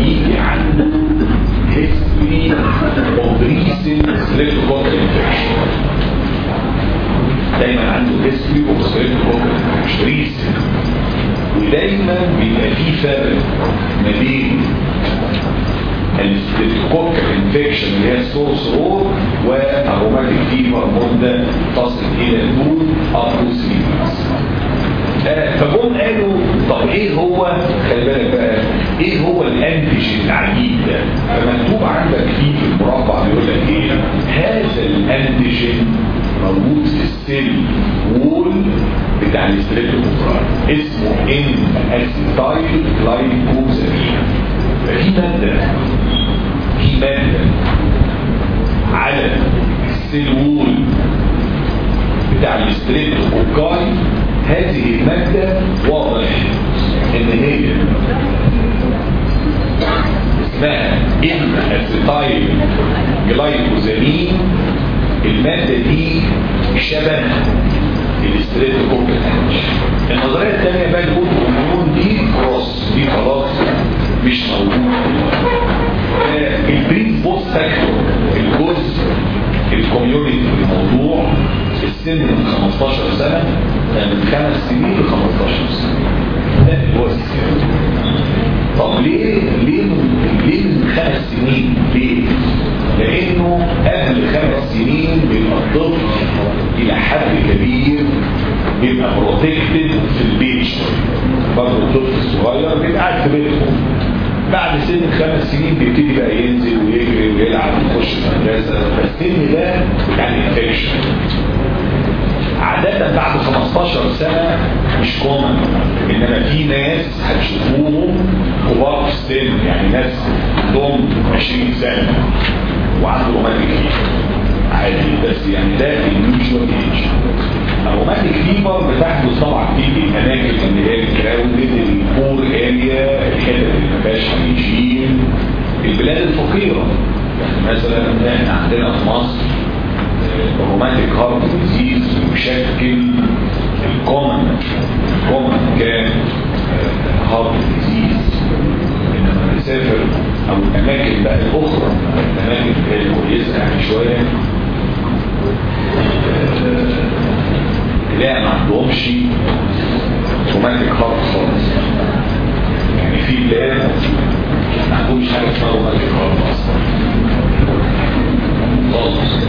يجي عنده history of recent streptococcus infection دايما عنده history of streptococcus infection recent ودايما بيبقى في فرق ما بين ال streptococcal infection اللي هي ال sore throat وال rheumatic fever مده تصل إلى 2 أو 3 فجم قالوا طب إيه هو؟ خلي بالك بقى إيه هو ال antigen العجيب ده؟ فمكتوب عندك فيه في المربع بيقول لك إيه؟ هذا ال antigen موجود في ال cell wall بتاع ال streptococcal اسمه N-acetyl glucosamine في مادة في مادة على ال cell wall بتاع الاستريبتوكوكاي هذه المادة واضح إن هي اسمها إما أسيتايل جلايكوزامين المادة دي شبه الاستريبتوكوكال النظرية الثانية بقى نقول الهرمون دي كروس دي خلاص مش موجود البريد بوست فاكتور الجزء ال community في السن من 15 سنة من خمس سنين ل 15 سنة. ده هو السن. طب ليه؟ ليه ليه من خمس سنين؟ ليه؟ لأنه قبل خمس سنين بيبقى الطفل إلى حد كبير بيبقى protected في البيت برضه الطفل الصغير بيبقى قاعد في بيتهم بعد سن خمس سنين بيبتدي بقى ينزل ويجري ويلعب ويخش المدرسة. فالسن ده يعني infection عادة بعد 15 سنة مش common إنما في ناس هتشوفوهم كبار في السن يعني ناس عندهم 20 سنة وعنده rheumatic fever عادي بس يعني ده ال usual age ال rheumatic fever بتحدث طبعا في الاماكن اللي هي ال crowded ال poor area الحتت اللي ما فيهاش hygiene البلاد الفقيرة. يعني مثلا إحنا عندنا في مصر ال rheumatic heart disease يشكل ال common ال common كان heart disease إنما نسافر أو الأماكن بقى الأخرى الأماكن اللي هي كويسة يعني شوية لا ما عندهمش rheumatic heart خالص يعني في بلاد ما عندهمش حاجة اسمها روماتيك هارت أصلا خالص.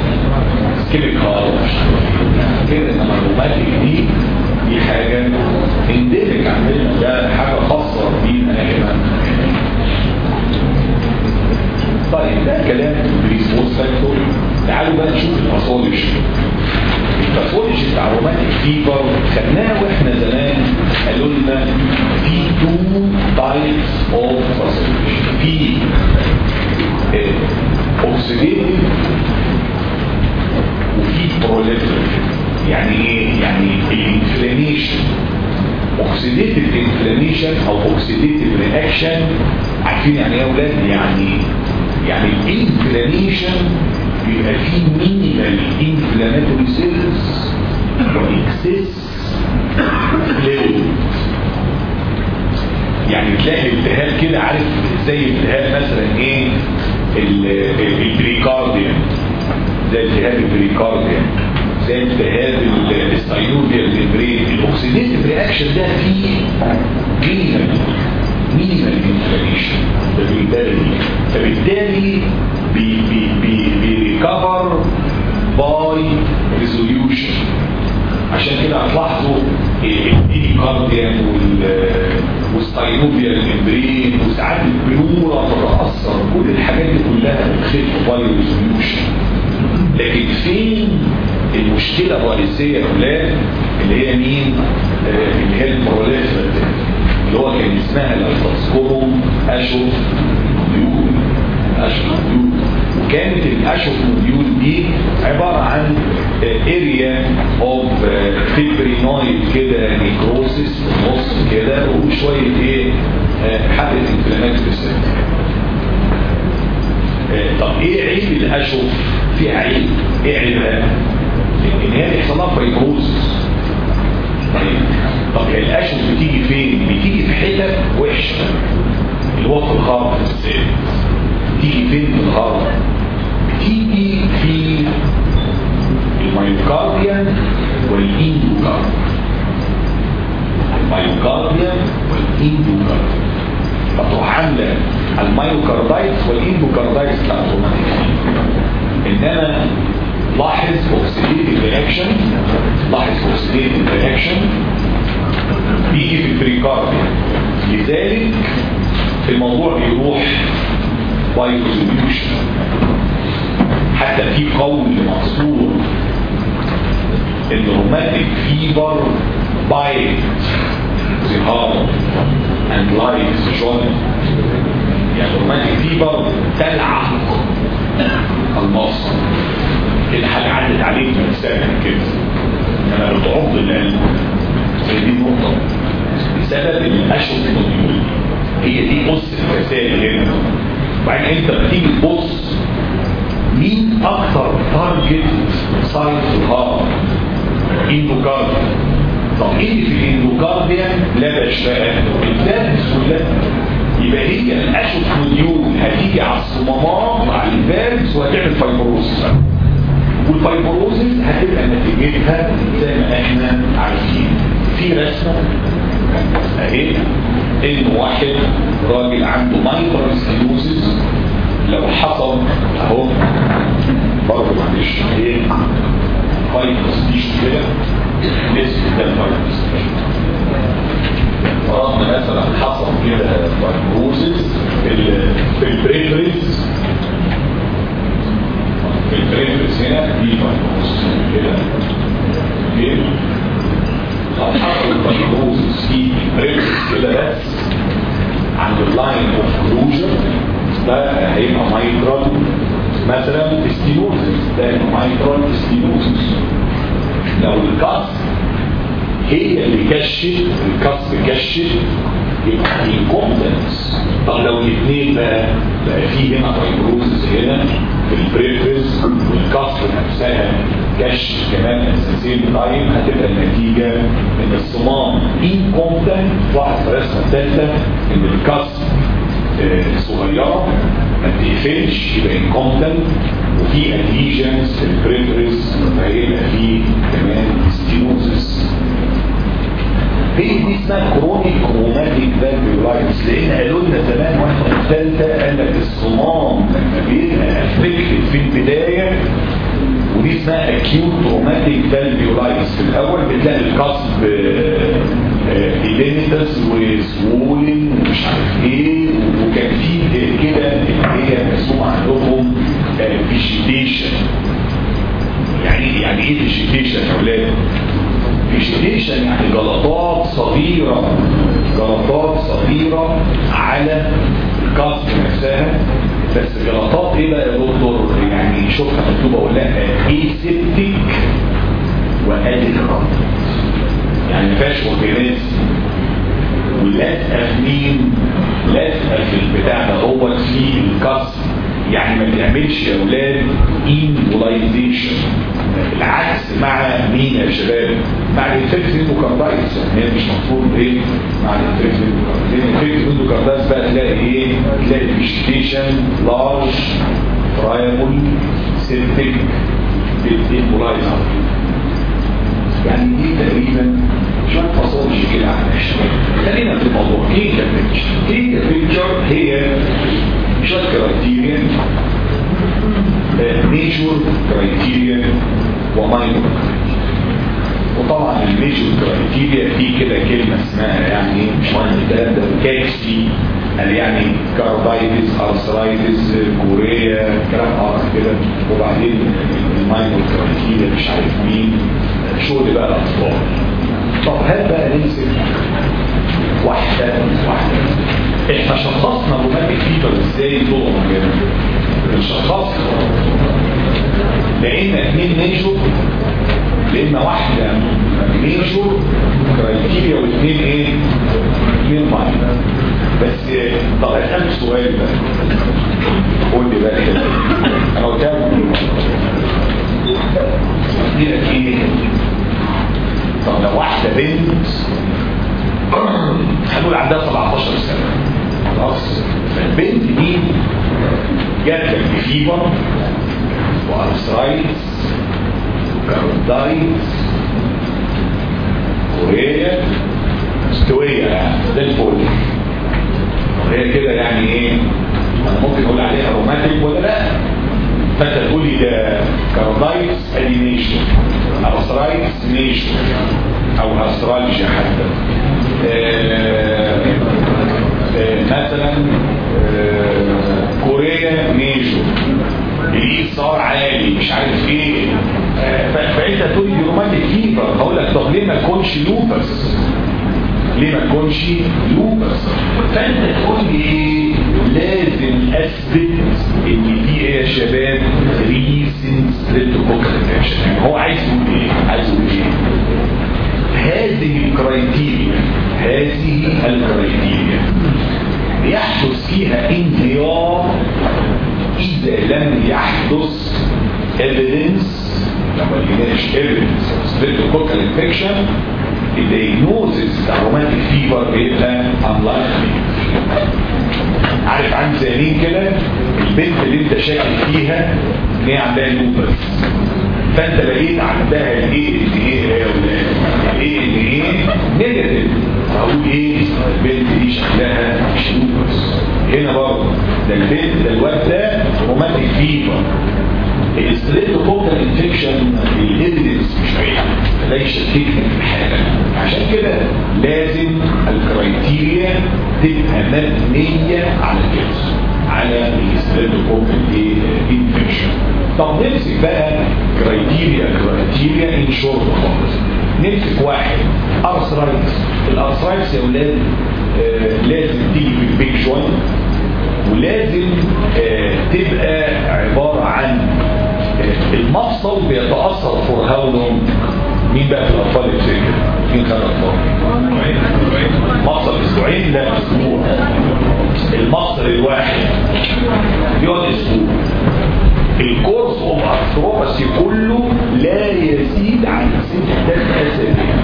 كيميكال كده انما الروماتيك دي دي حاجة اندمج عندنا. ده حاجة خاصة بينا إحنا طيب ده كلام بريسبوس فاكتور تعالوا بقى نشوف الاصولوجي الباثولوجي بتاع الروماتيك فيبر خدناه وإحنا زمان قالوا لنا في two types of pathology في exudative وفي proliferative يعني إيه؟ يعني ال inflammation exudative inflammation أو exudative reaction عارفين يعني إيه يا أولاد؟ يعني يعني ال inflammation بيبقى فيه minimal inflammatory cells واكسس يعني تلاقي التهاب كده عارف زي التهاب مثلا إيه؟ البريكارديا زي التهاب البريكارديا زي التهاب الساينوبيا البرين الاكسيديتيف رياكشن ده فيه مينيمال مينيمال انفلاميشن ده بالتالي فبالتالي بي بي بي بيريكفر by resolution. عشان كده هتلاحظوا ال pericardia وال synovial membrane وساعات ال pleura تتأثر. كل الحاجات دي كلها بتخف by resolution. لكن فين المشكلة الرئيسية يا اللي هي مين؟ آه اللي هي ال proliferative اللي هو كان اسمها لو تذكروا Aschoff nodule Aschoff nodule وكانت ال Aschoff nodule دي عبارة عن area of fibrinoid كده necrosis في النص كده وشوية إيه حدث inflammatory طب إيه عيب ال Aschoff؟ فيها عيب. إيه عيبها؟ إن هي بيحصل لها طب ال Aschoff بتيجي فين؟ بتيجي في حتت وحشة. بالذات تيجي فين في ال heart تيجي في الميوكارديا والإندوكارديا. الميوكارديا والإندوكارديا. فتروح عامله ال myocarditis وال endocarditis لا إنما لاحظ exudative reaction لاحظ exudative reaction بيجي في البريكارديا لذلك الموضوع بيروح باي ريزوليوشن حتى في قول مقصور ان روماتيك فيبر the heart and life joint يعني روماتيك فيبر تلعق المصر حاجة عدت عليك من سنة كده. أنا بتعض القلب دي النقطة. بسبب الاشهر النوديول هي دي قص الرسائل هنا وبعدين أنت بتيجي تبص مين أكتر تارجت سايت في الهارت اندوكارديا طب إيه في الاندوكارديا لا بقى الفالفز كلها. يبقى هي الأشوف موديول هتيجي على الصمامات على الفالفز وهتعمل فايبروز. وال fibrosis هتبقى نتيجتها زي ما إحنا عارفين في رسمة اهي ان واحد راجل عنده mitral stenosis لو حصل اهو برضه معلش إيه؟ fibrosis دي كده نسبه ده ال fibrosis فرضنا مثلا حصل كده fibrosis في ال periphery في ال periphery هنا دي fibrosis كده كده لو fibrosis في ال periphery كده بس عند ال line of closure ده هيبقى mitral مثلا stenosis ده mitral stenosis لو ال cusp هي اللي كشف ال cusp كشف يبقى في incompetence طب لو الاثنين بقى بقى في هنا fibrosis هنا في ال periphery وال cusp نفسها كشف كمان at the same time هتبقى النتيجه ان الصمام incompetent واحد في الرسمه الثالثه ان ال cusp صغيرة ما بتقفلش يبقى incompetent وفي adhesions في ال periphery فهيبقى في كمان stenosis هي دي اسمها chronic rheumatic valvulitis لأن قالوا لنا زمان وإحنا في الثالثه قال لك الصمام لما بيبقى affected في البداية ودي اسمها acute rheumatic valvulitis في الأول بتلاقي ال cusp edematous و swollen ومش عارف إيه وكان في كده اللي هي مرسوم عندهم vegetation يعني يعني إيه vegetation يا أولاد؟ vegetation يعني جلطات صغيرة جلطات صغيرة على ال cusp نفسها. بس جلطات إيه بقى يا دكتور؟ يعني شوفها مكتوبه ولا إيه aseptic و adherent يعني ما فيهاش organism ولازقه في مين؟ لازقه في البتاع ده هو في ال cusp يعني ما بيعملش يا أولاد embolization العكس مع مين يا شباب؟ مع ال infective endocarditis يعني مش مفروض إيه؟ مع ال infective endocarditis ال infective endocarditis بقى تلاقي إيه؟ تلاقي vegetation large friable septic embolizer يعني دي تقريبا شوية فصول كده عن الشباب خلينا في الموضوع. clinical picture clinical picture هي شوية criteria. major criteria و minor وطبعا ال major criteria في كده كلمة اسمها يعني مش مهم الكلام ده كاكسي قال يعني carditis arthritis chorea كلام آخر كده. وبعدين ال minor criteria مش عارف مين. شغل بقى الأطفال. طب هات بقى نمسك واحدة واحدة. إحنا شخصنا rheumatic fever إزاي طول كده الشخص لقينا اثنين major لقينا واحدة major criteria واثنين إيه؟ اثنين minor بس طب اسالك سؤال بقى. قول لي بقى كده. أنا قلت لك إيه؟ طب لو واحدة بنت هنقول عندها 17 سنة. خلاص. فالبنت دي جات لك ب fever و arthritis و carditis chorea مستوية يعني. زي الفل. هي كده يعني إيه؟ أنا ممكن أقول عليها rheumatic ولا لأ؟ فانت تقول لي ده carditis in addition arthritis in addition أو arthralgia حتى. آه آه مثلا آه chorea in addition ال ESR عالي مش عارف إيه. فأنت تقول لي rheumatic fever هقول لك طب ليه ما تكونش lupus ليه ما تكونش lupus فأنت تقول لي إيه لازم أثبت إن في إيه يا شباب recent infection هو عايز يقول إيه؟ عايز يقول إيه؟ هذه ال criteria هذه ال criteria يحدث فيها انهيار إذا لم يحدث evidence لما لقيناش evidence of streptococcal infection ال diagnosis بتاع rheumatic fever بيبقى unlikely عارف عامل زي مين كده البنت اللي انت شاكك فيها ان هي عندها lupus فانت لقيت عندها ال ANA ال ANA negative فاقول إيه البنت دي شكلها مش lupus هنا برضه ده البنت ده الواد ده rheumatic fever ال streptococcal infection ال evidence مش بعيد فده يشككني في الحاله عشان كده لازم ال criteria تبقى مبنيه على كده على ال streptococcal infection طب نمسك بقى criteria. criteria in short خالص نمسك واحد arthritis ال arthritis يا أولاد آه لازم تيجي في ال big joint ولازم آه تبقى عبارة عن المفصل بيتأثر for how long مين بقى في الأطفال يفتكر؟ مين خد أطفال؟ مفصل أسبوعين لا أسبوع المفصل الواحد يقعد أسبوع. ال course of arthropathy كله لا يزيد عن ستة أسابيع.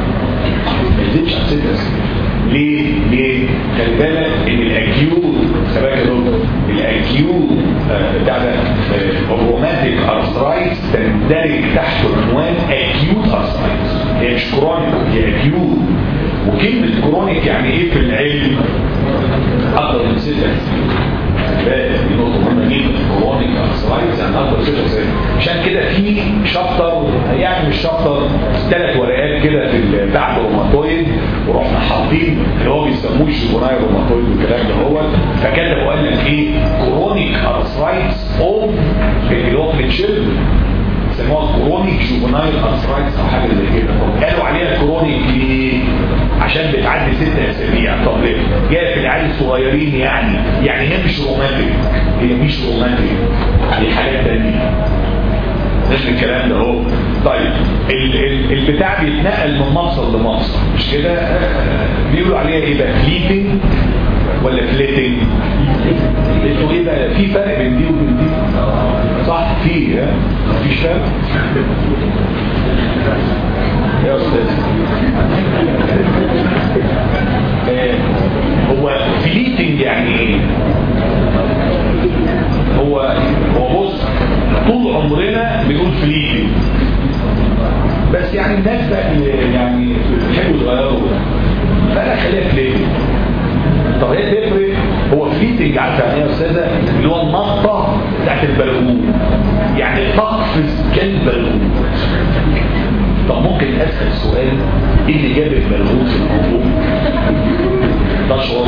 ما يزيدش عن ستة أسابيع. ليه؟ ليه؟ خلي بالك إن ال acute بالك يا دكتور ال acute بتاع ده ال rheumatic arthritis تندرج تحت عنوان acute arthritis هي مش chronic هي acute وكلمة chronic يعني إيه في العلم؟ أكتر من ستة دي نقطة مهمة جدا chronic يعني أكتر ستة سنين عشان كده في chapter يعني مش chapter ثلاث ورقات كده في بعد روماتويد ورحنا حاطين اللي هو بيسموه ال juvenile rheumatoid والكلام ده هو. فكتبوا قال لك إيه؟ chronic arthritis of اللي هو في ال child سموها chronic juvenile arthritis أو حاجة زي كده. قالوا عليها chronic ليه؟ عشان بتعدي ست أسابيع. طب ليه؟ جاية في العيال الصغيرين يعني. يعني هي مش rheumatic هي مش rheumatic دي حاجات تانية. نفس الكلام ده أهو. طيب ال ال البتاع بيتنقل من مفصل لمفصل. مش كده؟ بيقولوا عليها إيه بقى ولا فليتنج أنتوا إيه بقى في فرق بين دي وبين دي. صح؟ في ها؟ مفيش فرق يا أستاذ. آه هو fleeting يعني إيه؟ هو هو بص طول عمرنا بنقول fleeting بس يعني الناس بقى يعني بيحبوا يغيروا. فأنا خليها fleeting طب هي تفرق هو fleeting عارفه يعني يا أستاذة اللي هو النقطة بتاعت البرغوث. يعني تقفز كالبرغوث. طب ممكن أسأل سؤال إيه اللي جاب البرغوث في الموضوع؟ تشعر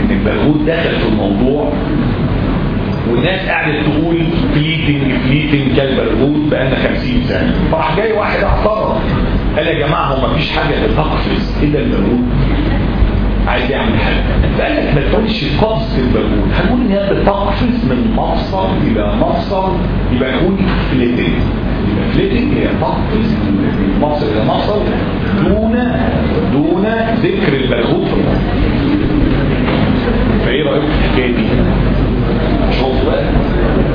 إن البرغوث دخل في الموضوع والناس قاعدة تقول fleeting fleeting كالبرغوث بقالنا 50 سنة. فراح جاي واحد اعترض. قال يا جماعة هو مفيش حاجة بتقفز إلا البرغوث عايز يعمل حاجة. فقال لك ما تقولش قفز البرغوث هنقول إن هي بتقفز من مفصل إلى مفصل. يبقى نقول fleeting يبقى fleeting هي تقفز من مفصل إلى مفصل دون دون ذكر البرغوث في فإيه رأيك في الحكاية دي؟ شوف بقى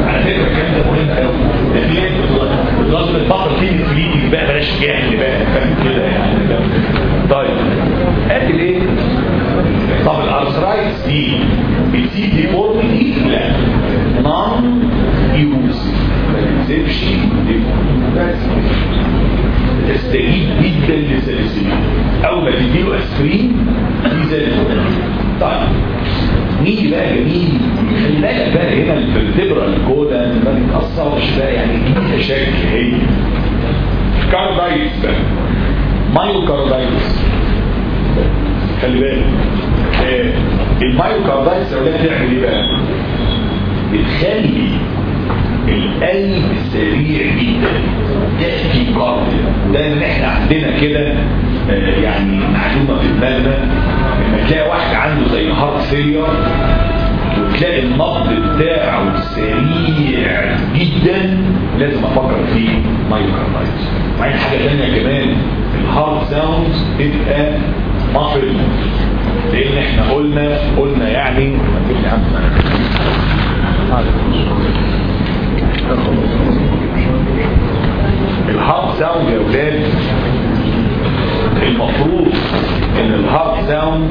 على فكرة الكلام ده مهم قوي ده في بتغصب البطل فيه ال fleeting بقى بلاش جهل بقى فاهم كده يعني؟ طيب. أكل إيه؟ طب ال arthritis دي بتسيب deformity لا نون يوز. ما تنزلش تستجيب جدا للسلسلين أول ما تديله اسبرين يزال طيب. نيجي بقى جميل. خلي بالك بقى هنا الفرتبرا الجودة ما بتأثرش بقى. يعني دي تشكل هي. كاربايتس بقى. مايوكاردايتس خلي بالك. آه ال myocarditis لو تعمل إيه بقى بتخلي القلب سريع جدا. tachy cardia دايما إحنا عندنا كده آه يعني معلومة في دماغنا لما تلاقي واحد عنده زي heart failure وتلاقي النبض بتاعه سريع جدا لازم أفكر فيه myocarditis وبعدين حاجة ثانية كمان ال heart sounds تبقى muffled لأن إحنا قلنا قلنا يعني ال heart sound يا ولاد المفروض إن ال heart sound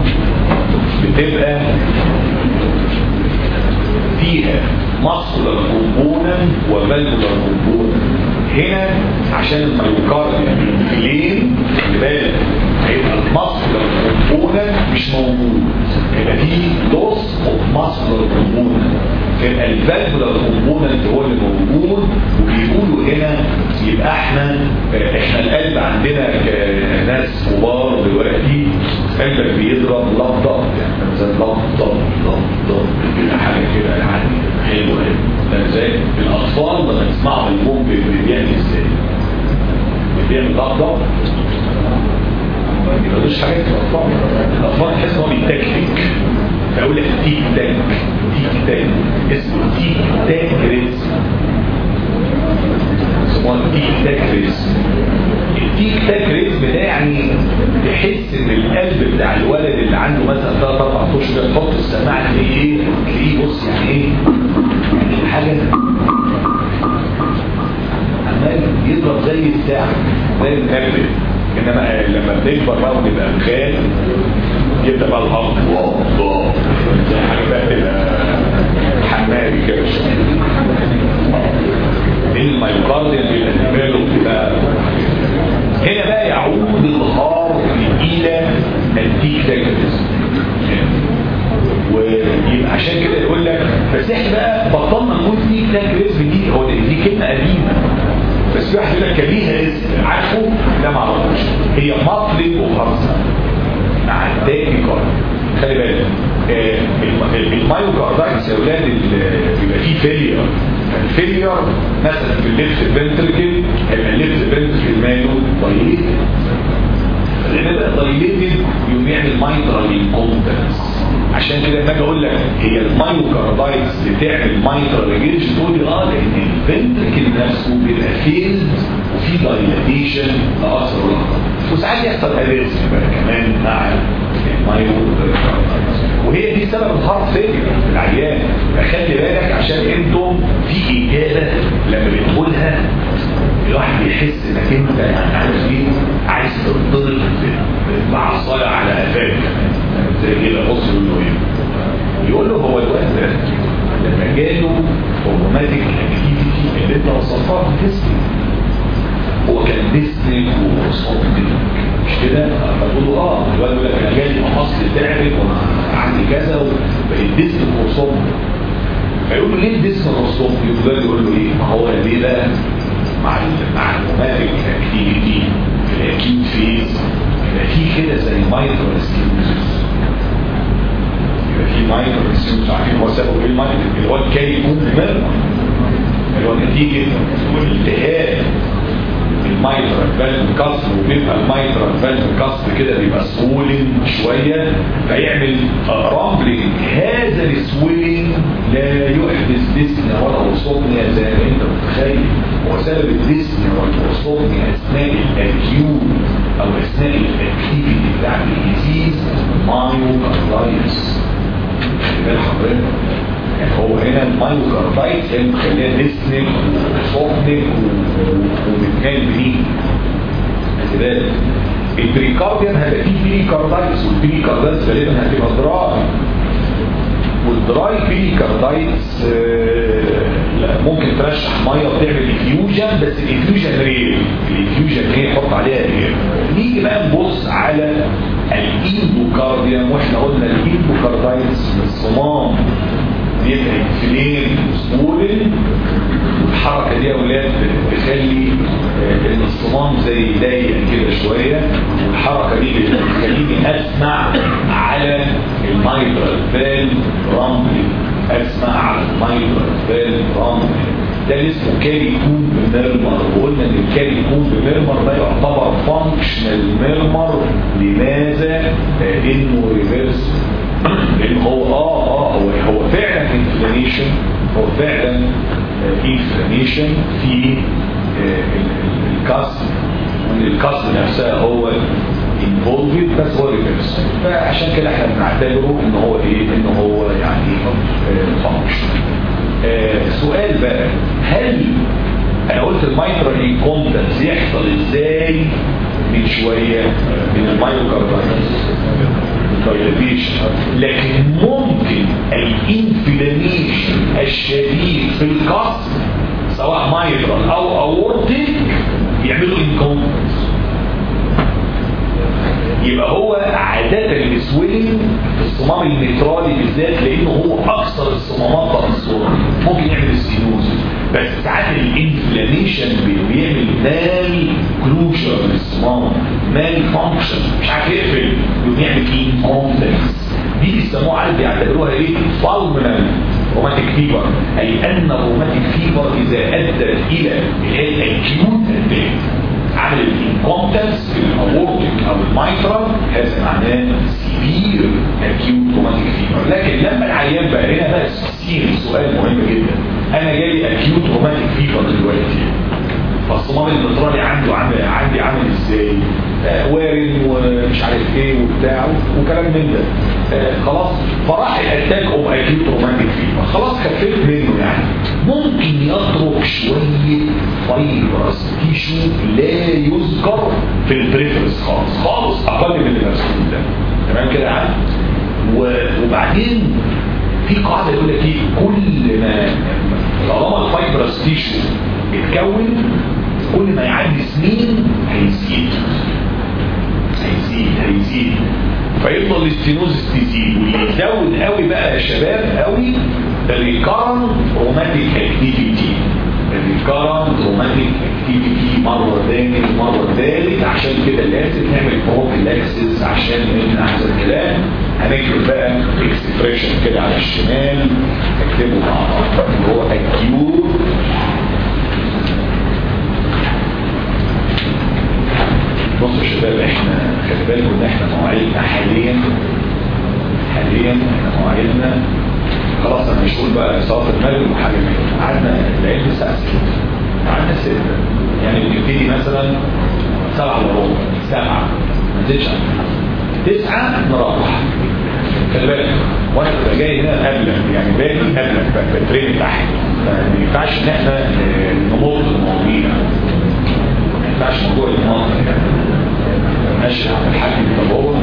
بتبقى فيها muscular component و valvular component هنا عشان ال myocardium failing خلي بالك. هيبقى ال muscular component مش موجود. يبقى في loss of muscular component يبقى ال valvular component هو اللي موجود وبيقولوا هنا يبقى إحنا إحنا القلب عندنا كناس كبار دلوقتي قلبك بيضرب lub dub يعني lub dub lub dub حاجة كده يعني. حلوة يعني إزاي؟ الأطفال لما تسمعوا البوم بيعمل إزاي؟ بيعمل ما يقولوش حاجات الأطفال. الأطفال تحس إن هو بيتكتك فيقول لك tic tac tic tac اسمه tic tac rhythm tic tac rhythm ال tic tac rhythm ده يعني تحس إن القلب بتاع الولد اللي عنده مثلا ثلاث أربع اشهر تحط السماعة تلاقيه إيه؟ تلاقيه بص يعني إيه؟ يعني حاجة. عمال يضرب زي الساعة زي المنبه إنما لما بنكبر بقى ونبقى مخال يبدأ بقى الهضم حاجة بقى تبقى حماري كده. الميوكارديا بيبقى دماغه بتبقى هنا بقى يعود الهار إلى ال tic tacs ويبقى عشان كده يقول لك بس إحنا بقى بطلنا نقول tic tacs دي هو دي كلمة قديمة. بس في واحد يقول لك ليها اسم عارفه؟ لا ما أعرفوش. هي مطلب وخرصه مع ال tachycardia. خلي بالك. آه ال myocarditis يا أولاد بيبقى فيه failure ال failure مثلا في ال left ventricle هيبقى ال left ventricle ماله ضيق لأن بقى dilated يقوم يعمل mitral incompetence عشان كده لما أجي أقول لك هي ال myocarditis بتعمل mitral regurge تقول لي آه لأن ال ventricle نفسه بيبقى failed وفي dilatation لاثر وساعات يحصل arrhythmia بقى كمان مع ال myocarditis وهي دي سبب ال heart failure في العيان فخلي بالك عشان أنتم في إجابة لما بتقولها الواحد بيحس إنك أنت عارف إيه؟ عايز تنطلق بعصايه على قفاك. زي كده بص يقول له هو الوقت ده لما جاله rheumatic activity اللي انت وصفتها في هو كان dyspneic و orthopneic مش كده؟ فقول له آه الواد يقول لك أنا جالي مفاصل تعبت عندي كذا ديسني وصوتني فيقول له ليه الديسني وصوتني يقول يقول له إيه؟ ما هو ليه بقى مع مع اكتيفيتي في الأكيد فيز يبقى في كده زي مايكرو سكيوزز يبقى في مايكرو سكيوزز عارفين هو سبب إيه المايكرو اللي هو الكي يكون دماغ اللي هو نتيجه والالتهاب. المايترال فالف كسر وبيبقى المايترال فالف كسر كده بيبقى سوولين شوية فيعمل rumbling هذا ال swelling لا يحدث dyspnea ولا orthopnea زي ما انت متخيل؟ هو سبب ال dyspnea وال orthopnea اثناء ال acute أو اثناء ال activity بتاع ال disease myocarditis خلي حضرتك يعني هو هنا ال myocarditis هي مخليها orthopneic وبتكال بيه خلي بالك؟ ال pericardium هيبقى فيه pericarditis وال pericarditis غالبا هتبقى dry. وال dry pericarditis ممكن ترشح مية وتعمل effusion بس ال effusion rare ال effusion إيه حط عليها rare نيجي بقى نبص على ال endocardium وإحنا قلنا ال endocarditis الصمام. بيبقى inflamed swollen الحركة دي يا أولاد بتخلي ان الصمام زي ضيق كده شوية. والحركه دي بتخليني أسمع على ال mitral valve rumbling أسمع على ال mitral valve rumbling ده اللي اسمه Carey Coombs murmur وقلنا إن ال Carey Coombs murmur ده يعتبر functional murmur لماذا؟ لأنه reversible لأن هو آه آه هو هو فعلا inflammation هو فعلا inflammation في ال cusp وإن ال cusp نفسها هو involved بس هو reversible فعشان كده إحنا بنعتبره إن هو إيه؟ إن هو يعني functional سؤال بقى هل أنا قلت ال mitral incompetence يحصل إزاي من شوية؟ من ال myocarditis لكن ممكن ال inflammation الشديد في ال cusp سواء mitral أو aortic يعملوا incompetence يبقى هو عادة ال swelling في الصمام المترالي بالذات لأنه هو أكثر الصمامات تأثرا ممكن يعمل stenosis بس ساعات ال inflammation بيعمل mal closure للصمام malfunction مش عارف يقفل يقوم يعمل incompetence دي بيسموها عارف بيعتبروها إيه؟ fulminant rheumatic fever أي أن ال rheumatic fever إذا ادت إلى ال acute attack عمل ال incompetence في ال aortic أو ال mitral هذا معناه severe acute rheumatic fever لكن لما العيان بقى هنا بقى سؤال مهم جدا. أنا جالي acute rheumatic fever دلوقتي. فالصمام المترالي عنده عامل عندي عامل إزاي؟ آه وارم ومش عارف إيه وبتاع وكلام من ده. آه خلاص. فراح ال attack of acute rheumatic fever خلاص خفيت منه يعني. ممكن يترك شوية fibrous tissue لا يذكر في ال preference خالص. خالص. أقل من المسؤول ده. تمام كده يعني وبعدين في قاعدة يقول لك إيه؟ كل ما طالما ال fibrous tissue اتكون كل ما يعدي سنين هيزيد. هيزيد هيزيد. فيفضل ال stenosis تزيد ويزود قوي بقى يا شباب قوي ال recurrent rheumatic activity ال recurrent rheumatic activity مرة ثاني ومرة ثالث عشان كده لازم نعمل prophylaxis عشان نمنع هذا الكلام. هنكتب بقى expression كده على الشمال اكتبه مع اللي هو acute بصوا يا شباب إحنا خلي بالكم إن إحنا مواعيدنا حاليا حاليا إحنا مواعيدنا خلاص أنا مش بقى صلاة المغرب وحاجة من قعدنا العيد الساعة 6 قعدنا 6 يعني بنبتدي مثلا 7 الا ربع 7 ما نزيدش 9 نروح خلي بالك ببقى جاي هنا قبلك يعني باجي قبلك بقى بترين تحت. ما ينفعش إن إحنا نمط المواضيع. ما ينفعش موضوع المناطق يعني ماشي على طب هو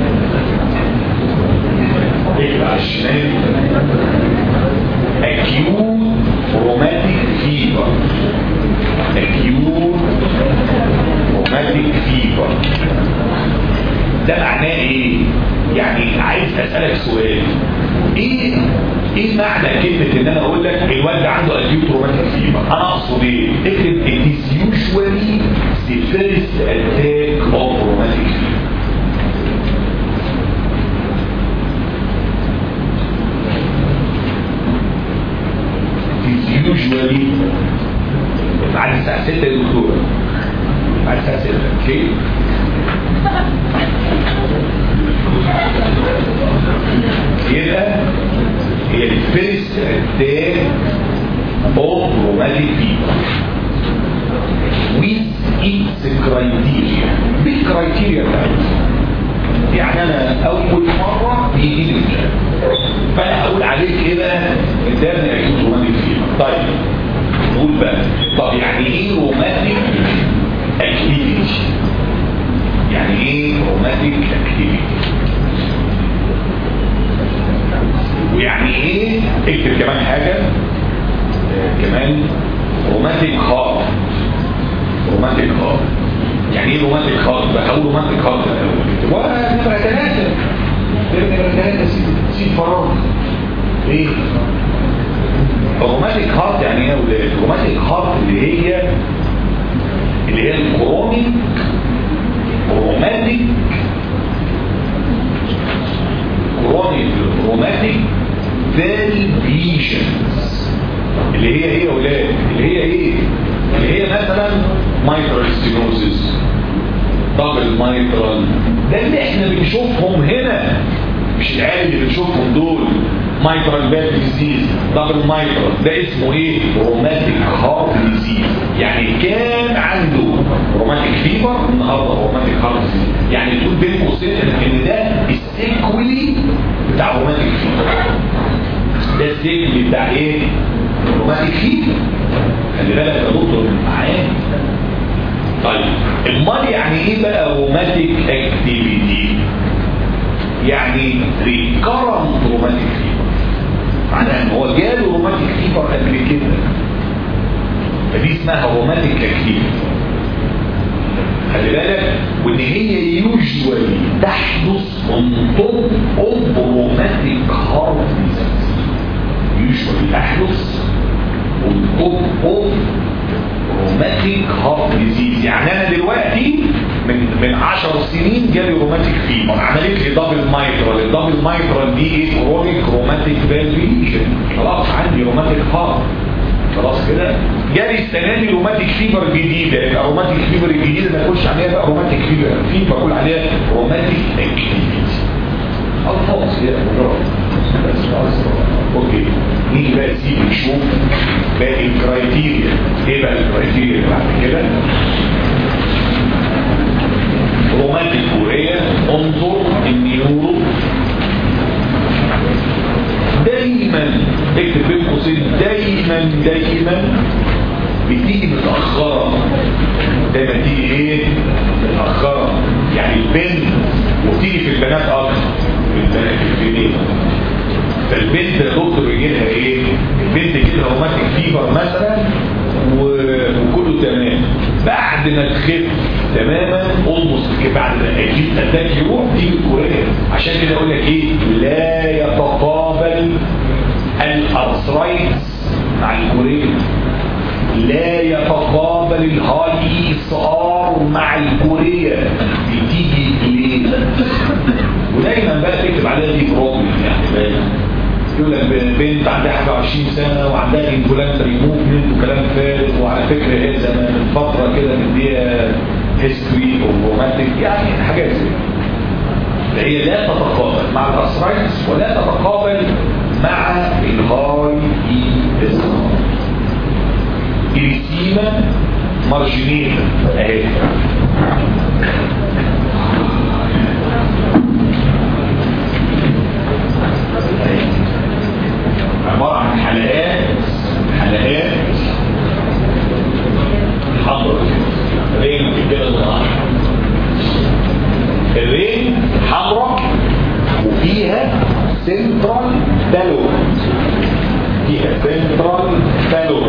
اكتب على الشمال؟ acute romantic fever. acute romantic fever. ده معناه إيه؟ يعني عايز أسألك سؤال. إيه؟ إيه معنى كلمة إن أنا أقول لك الواد ده عنده acute romantic fever أنا أقصد إيه؟ اكتب it is usually first attack of romantic fever. Usually بعد الساعة 6 يا دكتورة. بعد الساعة 6 okay؟ يبقى ال first attack of rheumatic fever with its بال criteria بتاعتها يعني أنا أول مرة بيجي لي فأنا أقول عليك إيه بقى اداني acute rheumatic fever طيب نقول بقى. طب يعني إيه rheumatic activity يعني إيه rheumatic activity ويعني إيه اكتب كمان حاجة. آه، كمان rheumatic heart rheumatic heart يعني إيه rheumatic heart بقى أقول rheumatic heart الأول. ونمره ثلاثة نمرة ثلاثة سيب فراغ. إيه؟ ال rheumatic heart يعني إيه يا ولاد؟ ال rheumatic heart اللي هي اللي هي ال chronic rheumatic chronic rheumatic valve lesions اللي هي إيه يا ولاد؟ اللي هي إيه؟ اللي هي مثلا mitral stenosis double mitral ده اللي إحنا بنشوفهم هنا. مش العيال اللي بنشوفهم دول. mitral disease double mitral ده اسمه إيه؟ rheumatic heart disease. يعني كان عنده rheumatic fever النهارده rheumatic heart disease. يعني تقول بين قوسين إن ده ال sequelae بتاع rheumatic fever. ده ال sequelae بتاع إيه؟ rheumatic fever. خلي بالك يا دكتور معايا؟ طيب امال يعني إيه بقى rheumatic activity؟ يعني recurrent rheumatic fever. معناها أن هو جاله rheumatic fever قبل كده. فدي اسمها rheumatic activity خلي بالك وإن هي usually تحدث on top of rheumatic heart disease. usually تحدث on top of rheumatic heart disease يعني أنا دلوقتي من من 10 سنين جالي rheumatic fever عملت لي double mitral ال double mitral دي إيه؟ chronic rheumatic valve lesion خلاص عندي rheumatic heart خلاص كده؟ جالي السنة دي rheumatic fever جديدة. يبقى rheumatic fever الجديده اللي اخش عليها بقى rheumatic fever في بقول عليها rheumatic activity الفاظ يا مجرد. بس خلاص. okay نيجي بقى سيدي نشوف باقي ال criteria إيه بقى ال criteria اللي بعد كده rheumatic chorea انظر ال neuro دايما اكتب بين قوسين دايما دايما بتيجي متأخرة دايما تيجي إيه متأخرة يعني البنت وبتيجي في البنات أكتر البنات في البنات فالبنت دكتور يجي لها إيه؟ البنت لها rheumatic fever مثلا وكله تمام. بعد ما تخف تماما almost بعد ما acute attack يروح تيجي ال chorea عشان كده أقول لك إيه؟ لا يتقابل ال arthritis مع ال chorea لا يتقابل ال high ESR مع ال chorea بتيجي ليه ودايما بقى تكتب عليها دي problem يعني. يقول لك بنت عندها حاجة 20 سنة وعندها involuntary movement وكلام فارغ وعلى فكرة هي زمان من فترة كده مديها history of rheumatic يعني حاجات زي. هي لا تتقابل مع ال arthritis ولا تتقابل مع ال high ESR erythema marginatum اهي عبارة عن حلقات حلقات حمراء ring كده النهار ال ring حمراء وفيها central pallor فيها central pallor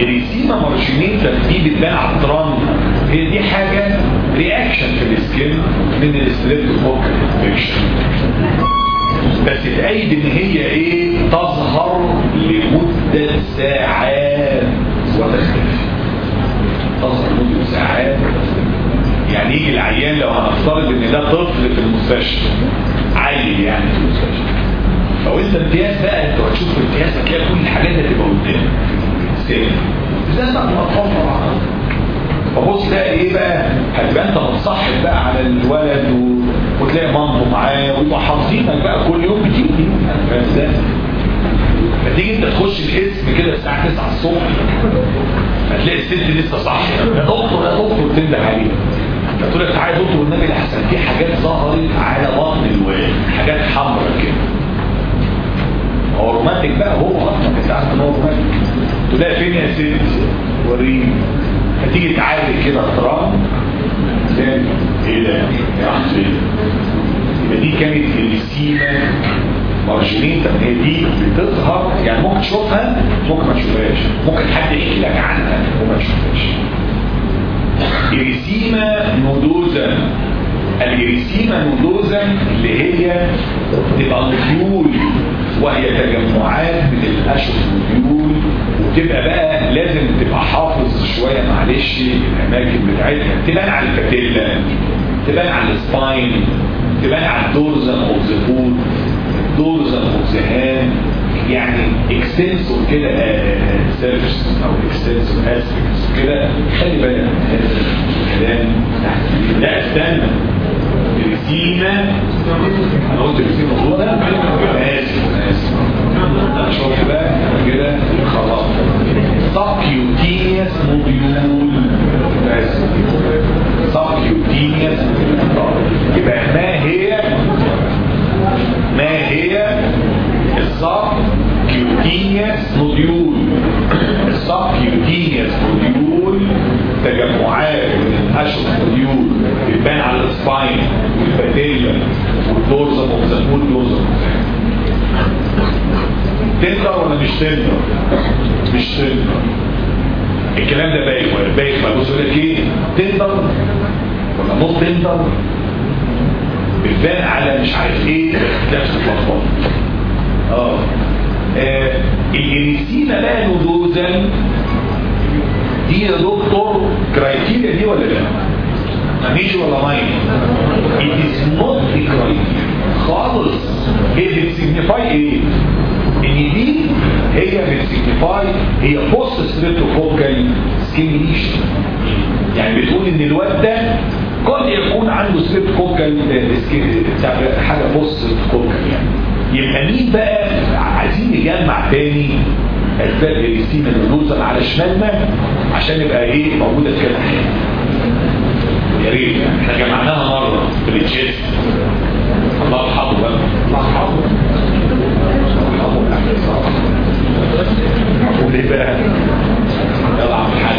ال erythema marginatum دي بتبان على ال trunk هي دي حاجة reaction في ال skin من ال streptococcal infection بس تأيد إن هي إيه؟ تظهر لمدة ساعات وتختفي تظهر لمدة ساعات يعني يجي العيان لو هنفترض إن ده طفل في المستشفى؟ عيل يعني في المستشفى. لو أنت امتياز بقى أنت هتشوف امتياز هتلاقي كل الحاجات اللي هتبقى قدامك. سيف إزاي الأطفال. طبعا فبص بقى إيه بقى؟ هتبقى انت متصاحب بقى على الولد و... وتلاقي مامته معاه حافظينك بقى كل يوم بتيجي. فاهم إزاي؟ فتيجي أنت تخش الاسم كده الساعة 9 الصبح هتلاقي الست لسه صاحية. يا دكتور يا دكتور تنده عليه فتقول لك تعالى يا دكتور والنبي الأحسن في حاجات ظهرت على بطن الواد حاجات حمراء كده. هو رومانتك بقى هو أصلا انت عارف ان هو رومانتك. تلاقي فين يا ست؟ وريني. هتيجي تعالي كده ترام تاني إيه ده؟ فين ولا دي كانت ال erythema marginatum طب هي دي بتظهر؟ يعني ممكن تشوفها ممكن ما تشوفهاش. ممكن حد يحكي لك عنها وما تشوفهاش. erythema nodosa. ال erythema nodosa اللي هي تبقى nodule وهي تجمعات من ال Aschoff nodule وتبقى بقى لازم تبقى حافظ شوية معلش الأماكن بتاعتها. تبان على ال patella تبان على ال spine تبان على ال dorsum of the foot ال dorsum of the hand يعني extensor كده surface أو extensor aspects كده. خلي بالك من هذا الكلام لا استنى. ال erythema أنا قلت موجودة أنا آسف آسف. شوف بقى كده خلاص. subcutaneous nodule بس. subcutaneous يبقى ما هي؟ ما هي؟ ال subcutaneous nodule ال subcutaneous nodule تجمعات من ال Aschoff nodule بتبان على ال spine وال patella وال dorsa of dorsa تندر ولا مش تندر مش تندر الكلام ده بايخ ولا بايخ بقى؟ بص يقول لك إيه؟ تندر ولا نص تندر بتبان على مش عارف إيه نفس البلطفان آه. آه، الانسينا بقى نودوزا دي يا دكتور كرايتيريا دي ولا لا؟ مفيش ولا ماين it is not a criteria. خالص. هي بتسيجنيفاي إيه؟ إن دي هي بتسيجنيفاي هي بوست ستريبتوكوكال سكيميليشن يعني بتقول إن الواد ده قد يكون عنده ستريبتوكوكال حاجة بوست ستريبتوكوكال يعني. يبقى مين بقى عايزين نجمع تاني أسباب الريسيما نوصل على شمالنا عشان يبقى إيه موجودة في كده يا ريت. إحنا جمعناها مرة في التشيست الله يرحمه بقى. الله يرحمه. أقول إيه بقى يلا عم الحاج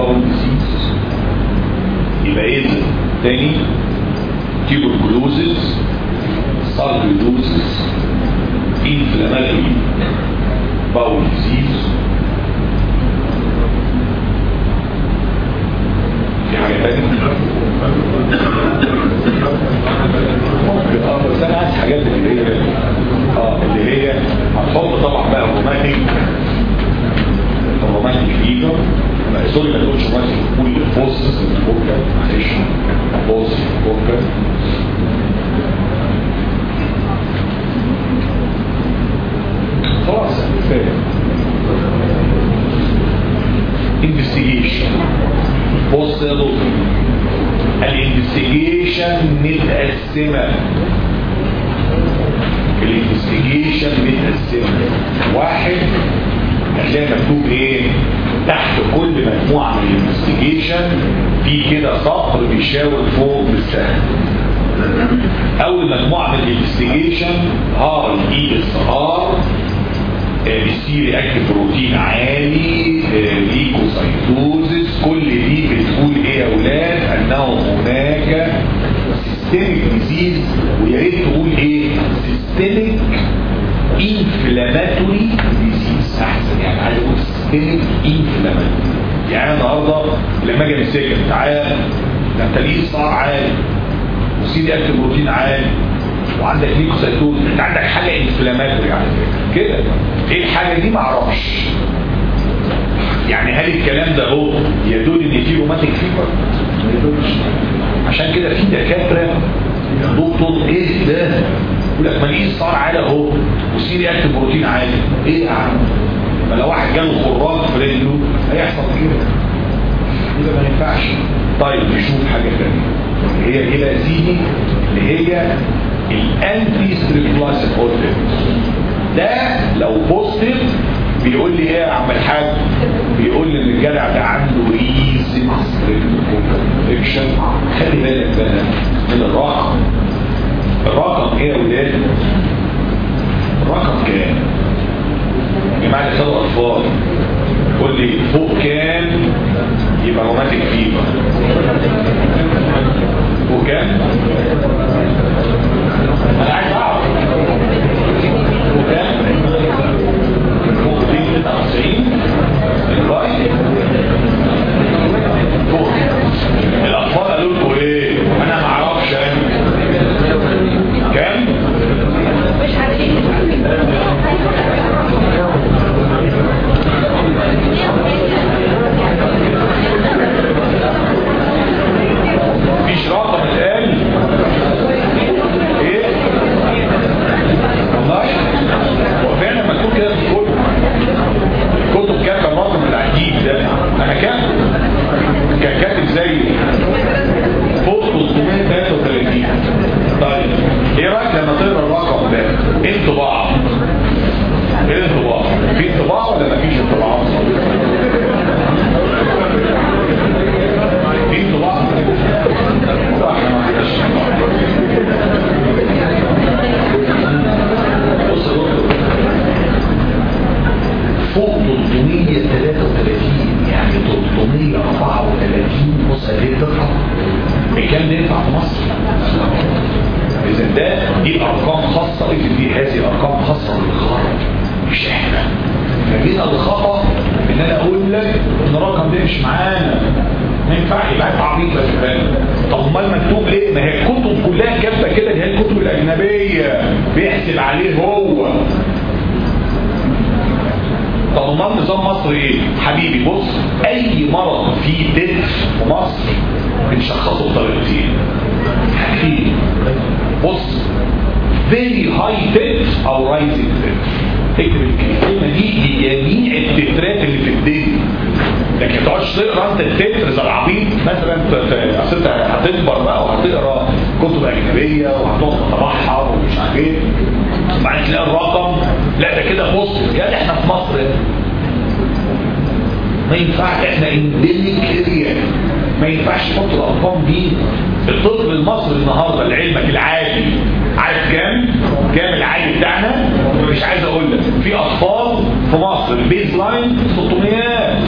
bowel disease يبقى إيه تاني. tuberculosis sarcoidosis inflammatory bowel disease في حاجة تانية؟ آه بس أنا عايز حاجات اللي هي آه اللي هي هتحط طبعا بقى روماتيك الروماتيك فيفر سوري ما تقولش روماتيك كل فوس فوكا معلش فوس فوكا خلاص. كفايه انفستيجيشن بص يا دكتور الانفستيجيشن متقسمة. الانفستيجيشن متقسمة. واحد هتلاقي مكتوب إيه؟ تحت كل مجموعة من ال investigation في كده سطر بيشاور فوق بالسهم. أول مجموعة من ال investigation high ESR C reactive protein عالي leucocytosis كل دي بتقول إيه يا أولاد؟ أنه هناك systemic disease ويا ريت تقول إيه؟ systemic inflammatory disease أحسن يعني عايز أقول systemic inflammatory يعني النهارده لما أجي امسكك تعالى ده أنت ليه ESR عالي و C reactive protein عالي. وعندك leucocytosis أنت عندك حاجة inflammatory على فكرة. كده. إيه الحاجة دي؟ ما أعرفش. يعني هل الكلام ده هو يدل إن في rheumatic fever ما يدلش. عشان كده في دكاترة دكتور إيه ده؟ يقول لك ما ESR عالي اهو و C reactive protein عالي. إيه يا عم؟ ما لو واحد جاله خراج في رجله هيحصل كده. كده ما ينفعش. طيب نشوف حاجة ثانية هي يا سيدي اللي هي ال anti streptolysin O titre ده لو positive بيقول لي إيه يا عم الحاج؟ بيقول لي إن الجدع ده عنده recent infection خلي بالك بقى من الرقم. الرقم إيه يا ولاد؟ الرقم كام؟ يا جماعة أطفال. قول لي فوق كام؟ يبقى rheumatic fever فوق كام؟ أنا عايز أعرف. فوق كام؟ فوق 93 الراي فوق. الأطفال قالوا لكم مصر إيه؟ حبيبي بص أي مرض فيه titre في مصر بنشخصه بطريقتين بص very high titre أو rising titre اكتب الكلمة دي لجميع ال titre ات اللي في الدنيا لكن ما تقعدش تقرأ أنت ال titre زي العبيط. مثلا أصل أنت هتكبر بقى وهتقرأ كتب أجنبية وهتقعد تتبحر ومش عارف إيه. بعدين تلاقي الرقم لا ده كده بص كده إحنا في مصر ما ينفعش إحنا endemic area ما ينفعش نحط الارقام دي الطب المصري النهارده لعلمك العادي عارف كام؟ كام العادي بتاعنا؟ مش عايز أقول لك في اطفال في مصر ال base line 600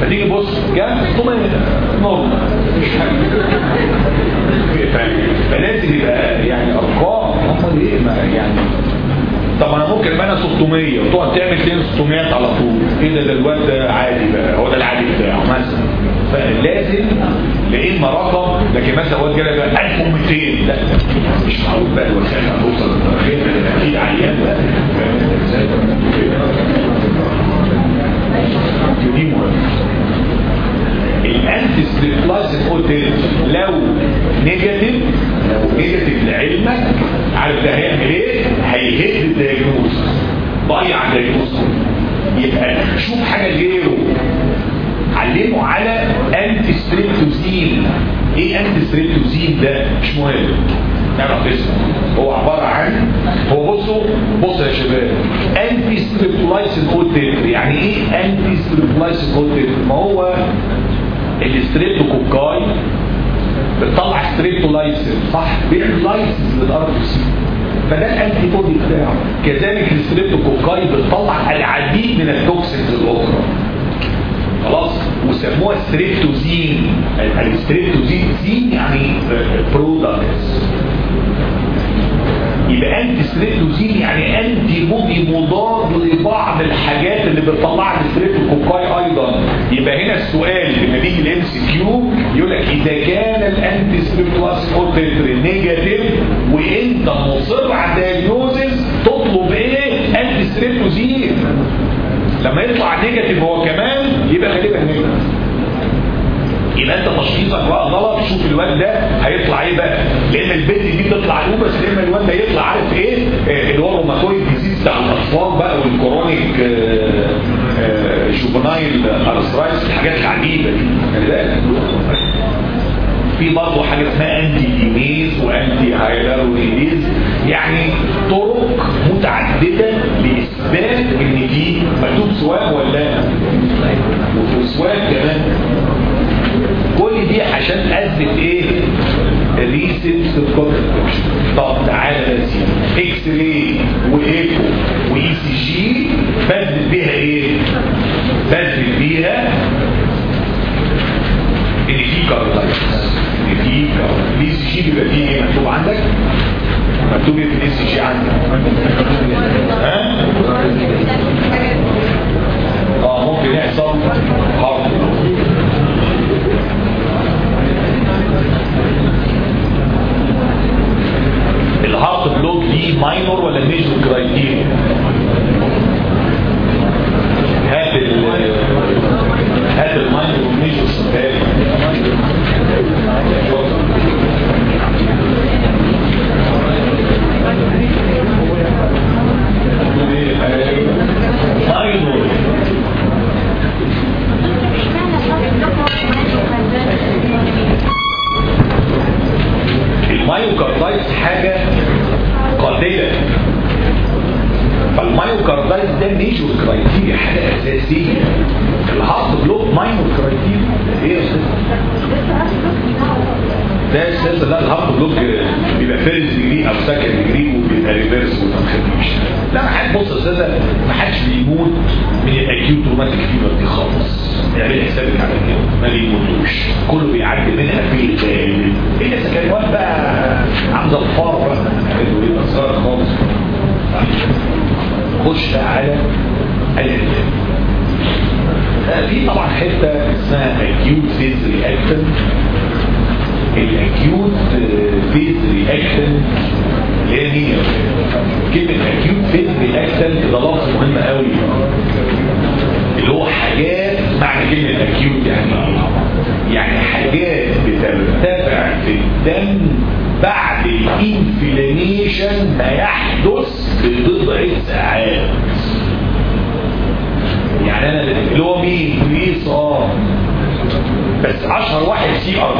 فتيجي بص كام؟ 600 normal مش حاجة فلازم يبقى يعني ارقام إيه يعني طب أنا ممكن أنا 600 وتقعد تعمل 2 600 على طول. إيه ده؟ ده الواد ده عادي بقى هو ده العادي بتاعه. مثلا فلازم لا اما رقم لكن مثلا واد جاي بقى 1200 لا مش معقول بقى الواد خلينا نوصل للترخيص أكيد عيان بقى؟ دي مهمه ال antistreptolysin O titer لو negative لو negative لعلمك عارف ده هيعمل إيه؟ هيهد ال diagnosis. ضيع ال diagnosis يبقى شوف حاجة غيره. علمه على antistreptozyme إيه antistreptozyme ده؟ مش مهم. نعرف اسمه هو عبارة عن هو بصوا بصوا يا شباب. antistreptolysin O titer. يعني إيه antistreptolysin O titer؟ ما هو ال streptococci بتطلع streptolysin صح؟ بيعمل lysis لل RBC فده ال antibody بتاعه. كذلك ال streptococci بتطلع العديد من ال toxins الاخرى خلاص؟ وسموها streptozyme ال streptozyme zyme يعني products يبقى antistreptozyme يعني antibody مضاد لبعض الحاجات اللي بتطلعها ال streptococci أيضا يبقى هنا السؤال لما بيجي ال MCQ يقول لك إذا كان ال antistreptolysin O titer negative وإنت مصر على ال diagnosis تطلب إيه؟ antistreptozyme لما يطلع negative هو كمان يبقى غالبا negative يبقى انت تشخيصك بقى غلط شوف الواد ده هيطلع إيه بقى؟ لأن البنت دي بتطلع lupus لما الواد ده يطلع عارف إيه؟ آه، ال rheumatoid disease بتاع الأطفال بقى وال chronic آه، آه، juvenile arthritis الحاجات العجيبة دي. خلي بالك. في برضه حاجة اسمها anti-DNase و anti-hyaluronidase يعني طرق متعددة وايكو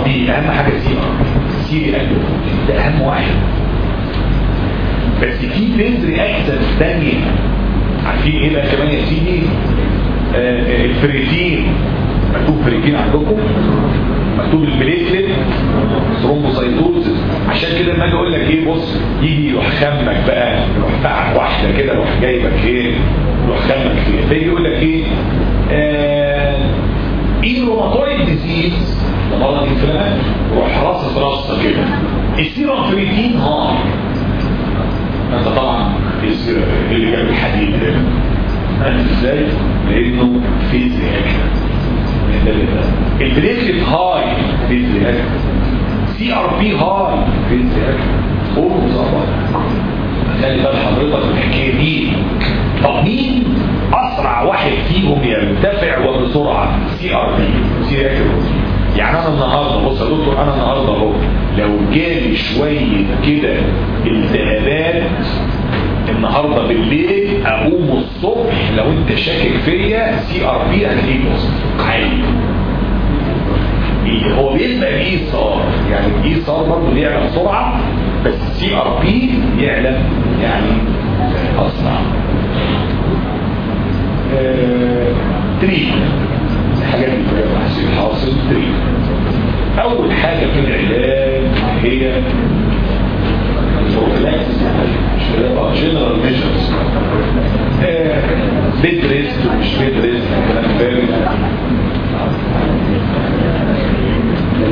بي أهم حاجة سي ار سي ده أهم واحد. بس في فيز رياكشن ثانية عارفين إيه بقى كمان يا سيدي؟ آه الفريتين. مكتوب فريتين عندكم. مكتوب البليتلت ثرومبوسايتوزس عشان كده لما أجي أقول لك إيه بص يجي يروح خمك بقى يروح بتاعك واحدة كده يروح جايبك إيه يروح خمك فيها فيجي يقول لك إيه؟ آه ال rheumatoid disease ده مرض inflammatory روح راسه كده ال serum ferritin high انت طبعا اللي جاب الحديد ده. عارف إزاي؟ لأنه phase reaction ال platelet high phase reaction CRP high phase reaction كله مظبط خلي بال حضرتك الحكاية دي طب مين أسرع واحد فيهم يرتفع وبسرعة؟ CRP C reaction يعني أنا النهارده بص يا دكتور أنا النهارده أهو لو جالي شوية كده التهابات النهارده بالليل أقوم الصبح لو أنت شاكك فيا CRP هتلاقيه عالي هو بيسبق ال ESR. يعني ال ESR برضه بيعلى بسرعة بس ال CRP يعلى يعني اسرع آه، الحاجات اللي بقى تحصيل حاصل treat أول حاجة في العلاج هي prophylaxis. مش كده جنرال كلام فارغ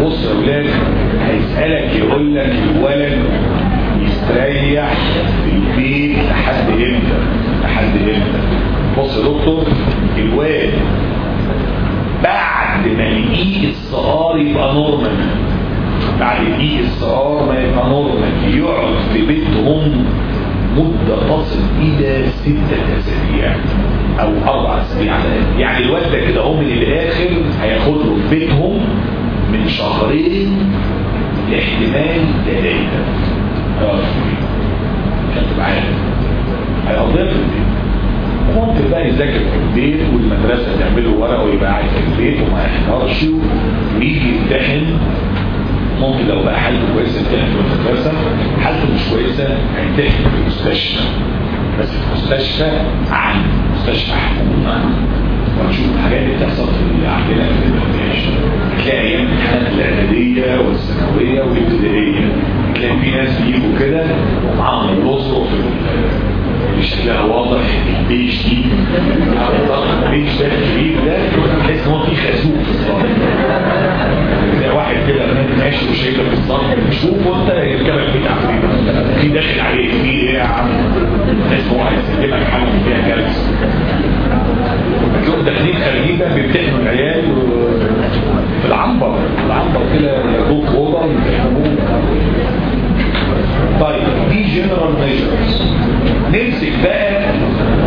بص يا ولاد هيسألك يقول لك الولد يستريح في البيت لحد إمتى؟ لحد إمتى؟ بص يا دكتور الواد بعد ما ال ESR يبقى normal. بعد ال ESR ما يبقى normal. يقعد في بيتهم مدة تصل إلى ستة أسابيع أو أربع أسابيع. يعني الواد ده كده هو من الآخر هياخد له في بيتهم من شهرين لاحتمال ثلاثة. عشان تبقى عارف هيقضيها في البيت. ممكن بقى يذاكر في البيت والمدرسة تعمله ورقة ويبقى قاعد في البيت وما يحضرش ويجي يمتحن. ممكن لو بقى حالته كويسة يمتحن في المدرسة. حالته مش كويسة هيمتحن في المستشفى. بس في مستشفى عام مستشفى حكومة. ونشوف الحاجات اللي بتحصل في عندنا في الانتاج تلاقي أيام الامتحانات الإعدادية والثانوية والابتدائية. تلاقي في ناس بيجوا كده ومعاهم الاسره في مش واضح البيج دي. البيج ده الكبير ده تحس إن هو فيه خازوق. زي واحد كده ماشي وشايلك في الصرف شوفه انت يركبك في عفريت في داخل عليك في إيه يا عم؟ تحس هو عايز يسلمك حاجة فيها جلسه تلاقيهم داخلين خارجين بقى بيمتحنوا العيال في العنبر. العنبر كده ياخدوك اوضه ويفهموك طيب دي general measures نمسك بقى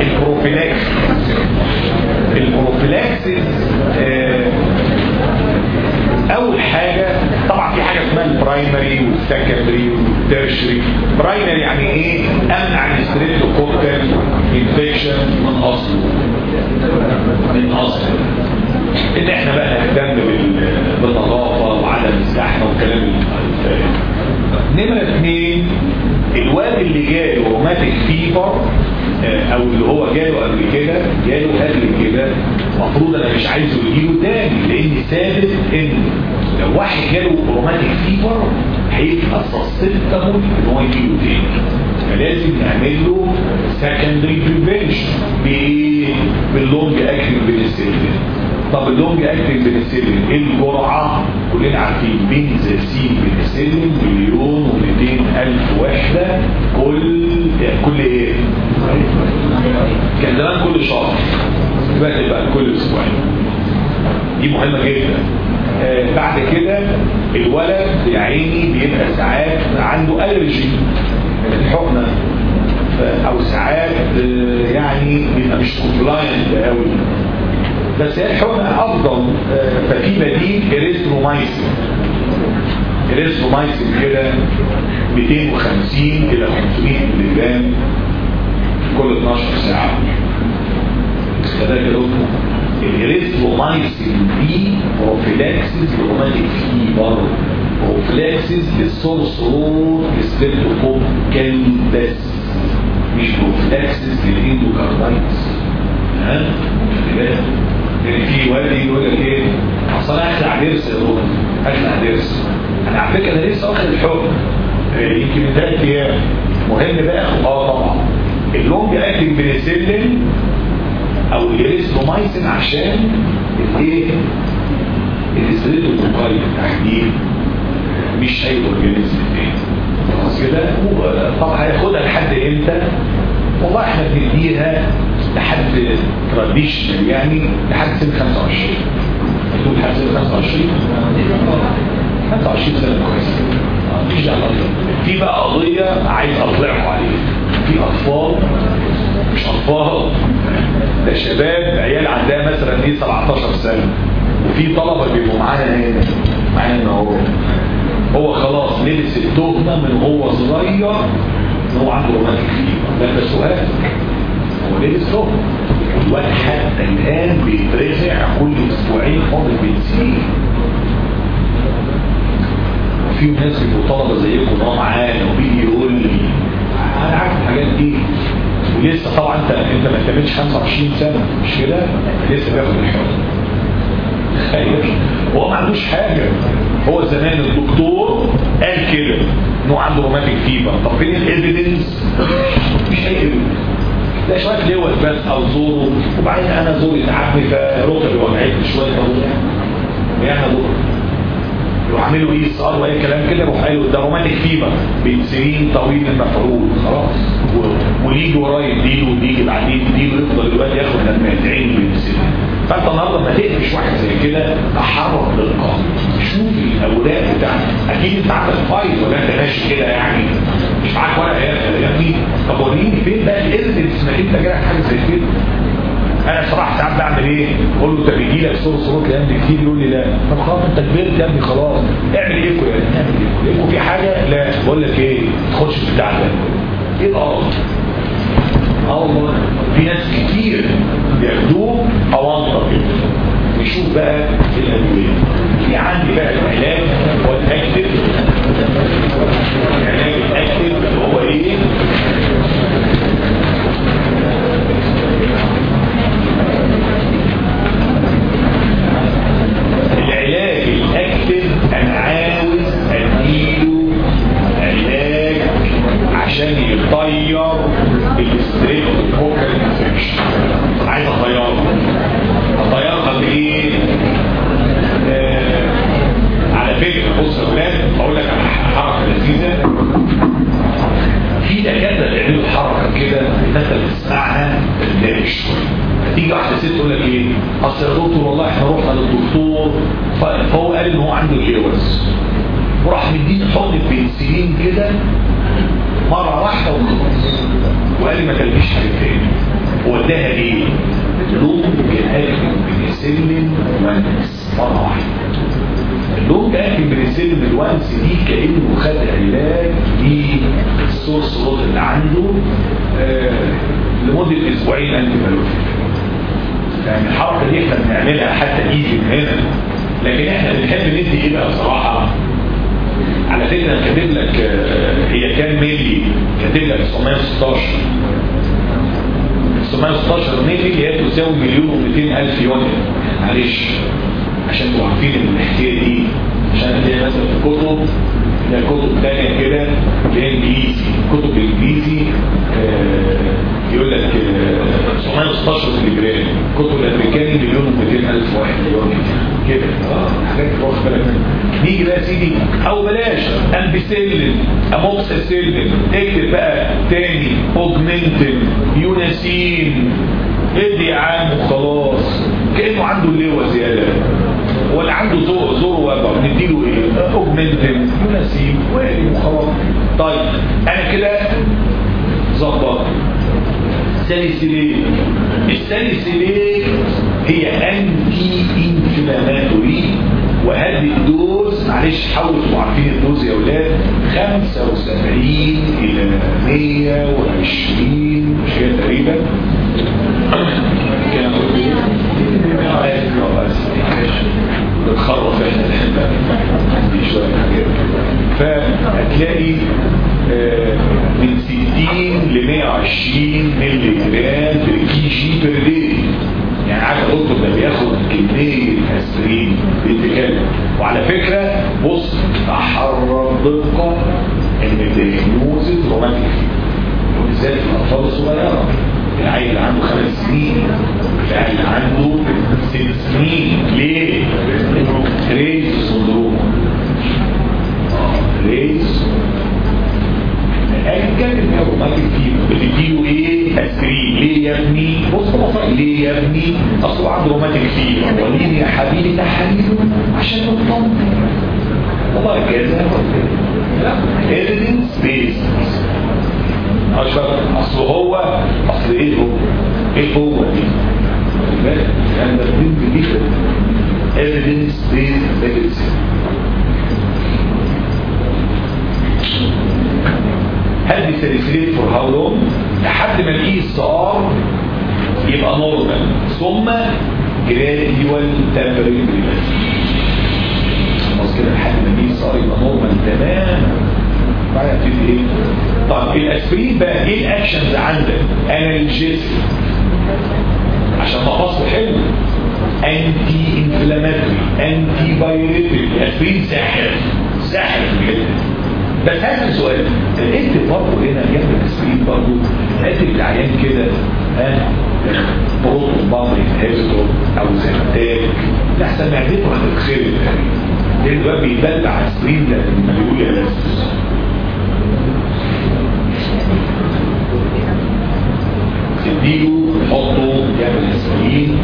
ال prophylaxis ال prophylaxis آه أول حاجة طبعا في حاجة اسمها ال primary وال secondary وال tertiary primary يعني إيه؟ امنع ال streptococcal infection من اصله من اصله ان إحنا بقى نهتم بالنظافة وعدم الزحمة والكلام نمرة اثنين الواد اللي جاله rheumatic fever أو اللي هو جاله قبل كده جاله قبل كده المفروض أنا مش عايزه يجيله تاني لأن ثابت إن لو واحد جاله rheumatic fever هيبقى susceptible إن هو يجيله تاني فلازم نعمل له secondary prevention؟ بال long acting penicillin طب ال long acting penicillin الجرعة؟ كلنا عارفين benzathine penicillin مليون و200 ألف وحدة كل كل إيه؟ كان زمان كل شهر. دلوقتي بقى كل أسبوعين دي مهمة جدا. آه بعد كده الولد يا عيني بيبقى ساعات عنده allergy. من الحقنه أو ساعات آه يعني بيبقى مش compliant قوي بس هي أفضل آه ففي بديل اريثرومايسين اريثرومايسين كده 250 إلى 500 ملي جرام كل 12 ساعة. فده كده الاريثرومايسين دي prophylaxis rheumatic fever prophylaxis streptococcal بس مش prophylaxis لل endocarditis ها يعني في ولد يقول لك إيه؟ أصل أنا اخلع ضرس يا دكتور. اخلع ضرس أنا على فكرة أنا لسه واخد الحقن. يمكن من ثلاث أيام مهم بقى؟ آه طبعا. ال long acting penicillin أو الاريثرومايسين عشان الإيه؟ ال streptococci بالتحديد. مش هي organism خلاص كده. طب هياخدها لحد إمتى؟ والله إحنا بنديها لحد traditional يعني لحد سن 25 تقول لحد سن 25 25 سنة كويس. مفيش دعوه في بقى قضية عايز أطلعكم عليها. في أطفال مش أطفال ده شباب عيال عندها مثلا إيه 17 سنة. وفي طلبة بيبقوا معانا هنا معانا هنا هو هو خلاص لبس التهمة من هو صغير إن هو عنده rheumatic فيبر ده سؤال. هو لبس تهمه والواد حتى الآن بيترزع كل أسبوعين فاضل بنزين في ناس بيبقوا طلبه زيكم هو معانا وبيجي يقول لي أنا عارف الحاجات دي. ولسه طبعا انت أنت ما كملتش 25 سنة. مش كده؟ لسه بياخد الحكم تخيل. هو ما عندوش حاجة. هو زمان الدكتور قال كده إنه عنده rheumatic fever. طب فين ال evidence مش أي evidence ده شوية لوز بس أو زوره وبعدين أنا زوري تعبني فركبي وجعتني شوية يعني دكتور وعملوا ESR وأي كلام كده روح قالوا ده rheumatic fever بنسلين طويل المفعول خلاص. وليجي ورايا يديله ويجي بعدين يديله يفضل دلوقتي ياخد لما يدعين وينسيه فأنت النهارده ما تقفش واحد زي كده تحرك للقاء شوف الاوراق بتاعتك أكيد أنت عندك file ولا أنت ماشي كده يعني. معاك ورقه يا ابني طب وريني فين بقى ال evidence انك أنت جالك حاجة زي كده؟ أنا صراحة ساعات بعمل إيه؟ أقول له طب يجي لك sore throat يا ابني كتير يقول لي لا. طب خلاص أنت كبرت يا ابني خلاص. اعمل إيكو يا ابني اعمل إيكو. إيكو في حاجة؟ لا. بقول لك إيه؟ ما تاخدش البتاع ده. إيه القرف؟ آه والله في ناس كتير بياخدوه اوانطه كده نشوف بقى الادويه في عندي بقى العلاج هو ال active العلاج ال active هو إيه؟ العلاج ال active أنا عاوز اديله علاج عشان يطير ال streptococcal بتاعها تقول لك إيه؟ أصل يا دكتور والله إحنا رحنا للدكتور فهو قال إن هو عنده اللوز وراح مديني حقن بنسلين كده مرة واحدة وخلاص وقال لي ما تلبيش حاجة تاني وداها إيه؟ long acting penicillin once. مرة واحدة. ال long acting penicillin ال once دي كأنه خد علاج لل sore throat اللي عنده آه لمدة أسبوعين انتي يعني الحركه دي إحنا بنعملها حتى ايجي من هنا لكن إحنا بنحب ندي إيه بقى بصراحة؟ على فكرة أنا كاتب لك آه، هي كام ملي كاتب لك 916 916 ملي هي تساوي مليون و200 ألف unit معلش عشان تبقوا عارفين الحكاية دي عشان هتلاقي مثلا في كتب ده كتب تانية كده بالانجليزي كتب بالانجليزي آه، يقول لك آه، 916 ملي جرام كتب الامريكاني مليون و200 ألف واحد كده. آه حاجات واخد بالك منها. نيجي بقى سيدي أو بلاش ampicillin amoxicillin اكتب بقى تاني Augmentin Unasyn. ادي يا عم وخلاص. كأنه عنده اللوز زيادة. ولا عنده زور وجع نديله إيه؟ Augmentin Unasyn وادي وخلاص. طيب أنا كده ظبط ساليسيليك الساليسيليك هي anti-inflammatory وهدي ال dose معلش حاولوا عارفين ال dose يا أولاد 75 إلى 120 مش كده تقريبا؟ أقول إيه؟ إحنا عندي شوية حاجات فهتلاقي آه، من 60 ل 120 مللي جرام بال kg per يعني عارف يا دكتور ده بياخد كمية اسبرين بيتكلم وعلى فكرة بص احرر دقه إن ال diagnosis rheumatic. وبالذات في الأطفال الصغيرة. العيل اللي عنده خمس سنين العيل اللي عنده ست سنين. ليه؟ Reye's syndrome ريز كان الروماتيك فيه بتديله إيه اسبرين ليه يا ابني بص بص ليه يا ابني اصل عنده روماتيك فيه ولين يا حبيبي تحاليله عشان نطمن والله كذا لا evidence. based اشهر اصل هو اصل إيه هو إيه هو دي يعني ده الدين جديد evidence based medicine هدي salicylate for how لحد ما ال ESR يبقى normal ثم gradual tapering خلاص كده لحد ما ال ESR يبقى normal تماما بعدين ابتدي إيه؟ طب الأسبرين بقى إيه ال actions عندك؟ analgesic عشان مفاصله حلو. anti inflammatory antipyretic الأسبرين ساحر. ساحر الحته بس هسأل سؤال. اكتب برضه هنا جنب الاسبرين برضه اكتب العيان كده ها؟ proton pump inhibitor أو Zantac لحسن معدته هتتخرب لأن بقى بيدلع اسبرين لما بيقول يا بس تديله تحطه يعمل اسبرين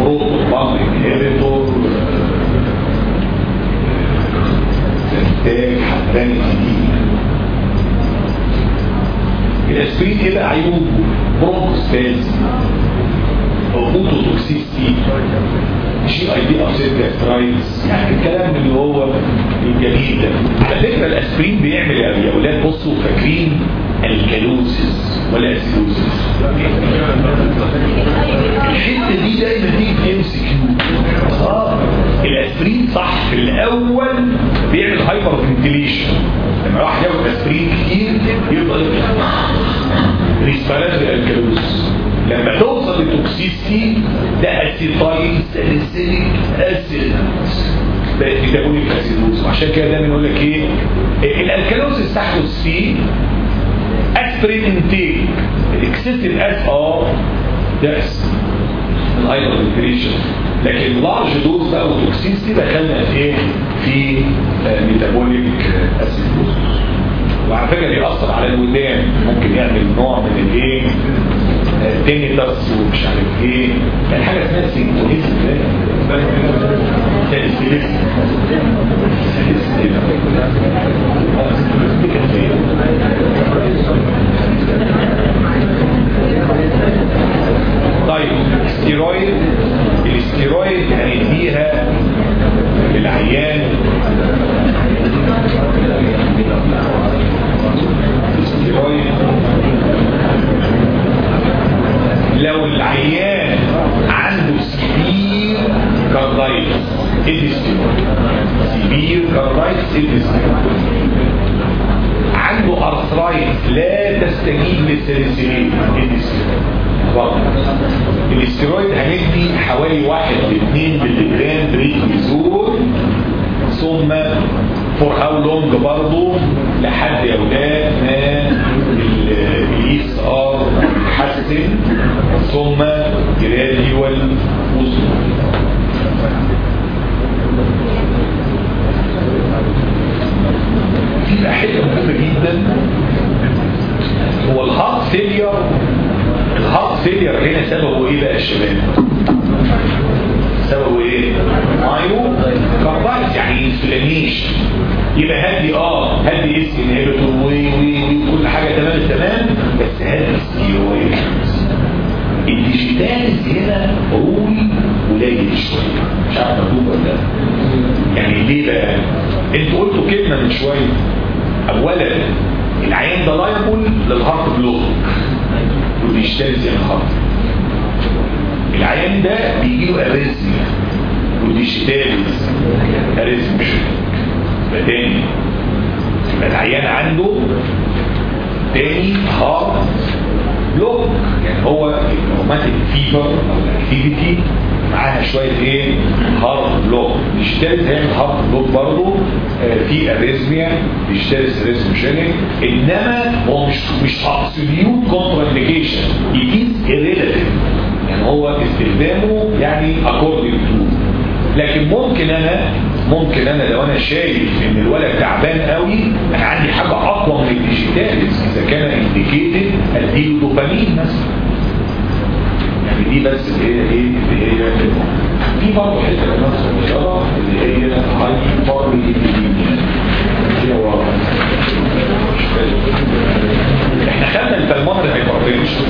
proton pump inhibitor Zantac حباني جديد الاسبرين إيه بقى عيوبه bronchospasm ototoxicity GIT upset gastritis يعني الكلام اللي هو الجميل ده. على فكرة الأسبرين بيعمل يا أولاد بصوا فاكرين alkalosis ولا acidosis الحتة دي دايما تيجي MCQ آه الأسبرين صح في الأول بيعمل hyperventilation لما راح ياخد أسبرين كتير يفضل respiratory alkalosis لما توصل لل toxicity ده acetyl salicylic acid بقت metabolic acidosis وعشان كده دايما يقول لك إيه؟ ال alkalosis تحدث فيه اسبرين intake ال excessive اس آه ده ال hyperventilation لكن large dose بقى و toxicity دخلنا في إيه؟ في metabolic acidosis وعلى فكرة بيأثر على الودان. ممكن يعمل نوع من الإيه؟ tinnitus ومش عارف إيه. يعني حاجة اسمها salicylism طيب ستيرويد الاستيرويد هنديها للعيان. الاستيرويد لو العيان عنده severe carditis ادي steroid severe carditis ادي ستيرويد عنده arthritis لا تستجيب لل salicylate ادي ستيرويد الاستيرويد هندي حوالي 1 ل 2 مللي جرام بريكوزور ثم for how long برضه؟ لحد يا ولاد ما ال ESR يتحسن ثم gradual withdrawal في بقى حتة مهمة جدا. هو ال heart failure ال heart failure هنا سببه إيه بقى يا شباب سببه إيه؟ myocarditis يعني inflammation يبقى هدي آه هدي اس وي وي وي كل حاجة تمام تمام. بس هدي ستيرويد ال digitalis هنا role قليل شوية. مش عارف مكتوب ولا لا. يعني ليه بقى؟ أنتوا قلتوا كلمة من شوية. اولا العيان ده liable لل heart block. وبيشتغل زي ال heart العيان ده بيجي له arrhythmia. و digitalis arrhythmia. تاني. العيان عنده تاني heart block. يعني هو ال rheumatic fever أو ال activity معاها شوية إيه؟ heart block. digitalis هيعمل heart block برضه آه في arrhythmia digitalis arrhythmogenic إنما هو مش مش absolute contraindication it is يعني هو استخدامه يعني according to لكن ممكن أنا ممكن أنا لو أنا شايف إن الولد تعبان قوي أنا عندي حاجة أقوى من ال digitalis إذا كان indicated أديله دوبامين مثلا. يعني دي بس اللي هي إيه اللي هي في برضه حتة كمان صغيره اللي هي hyper إحنا خدنا البلمونري هايبرتنشن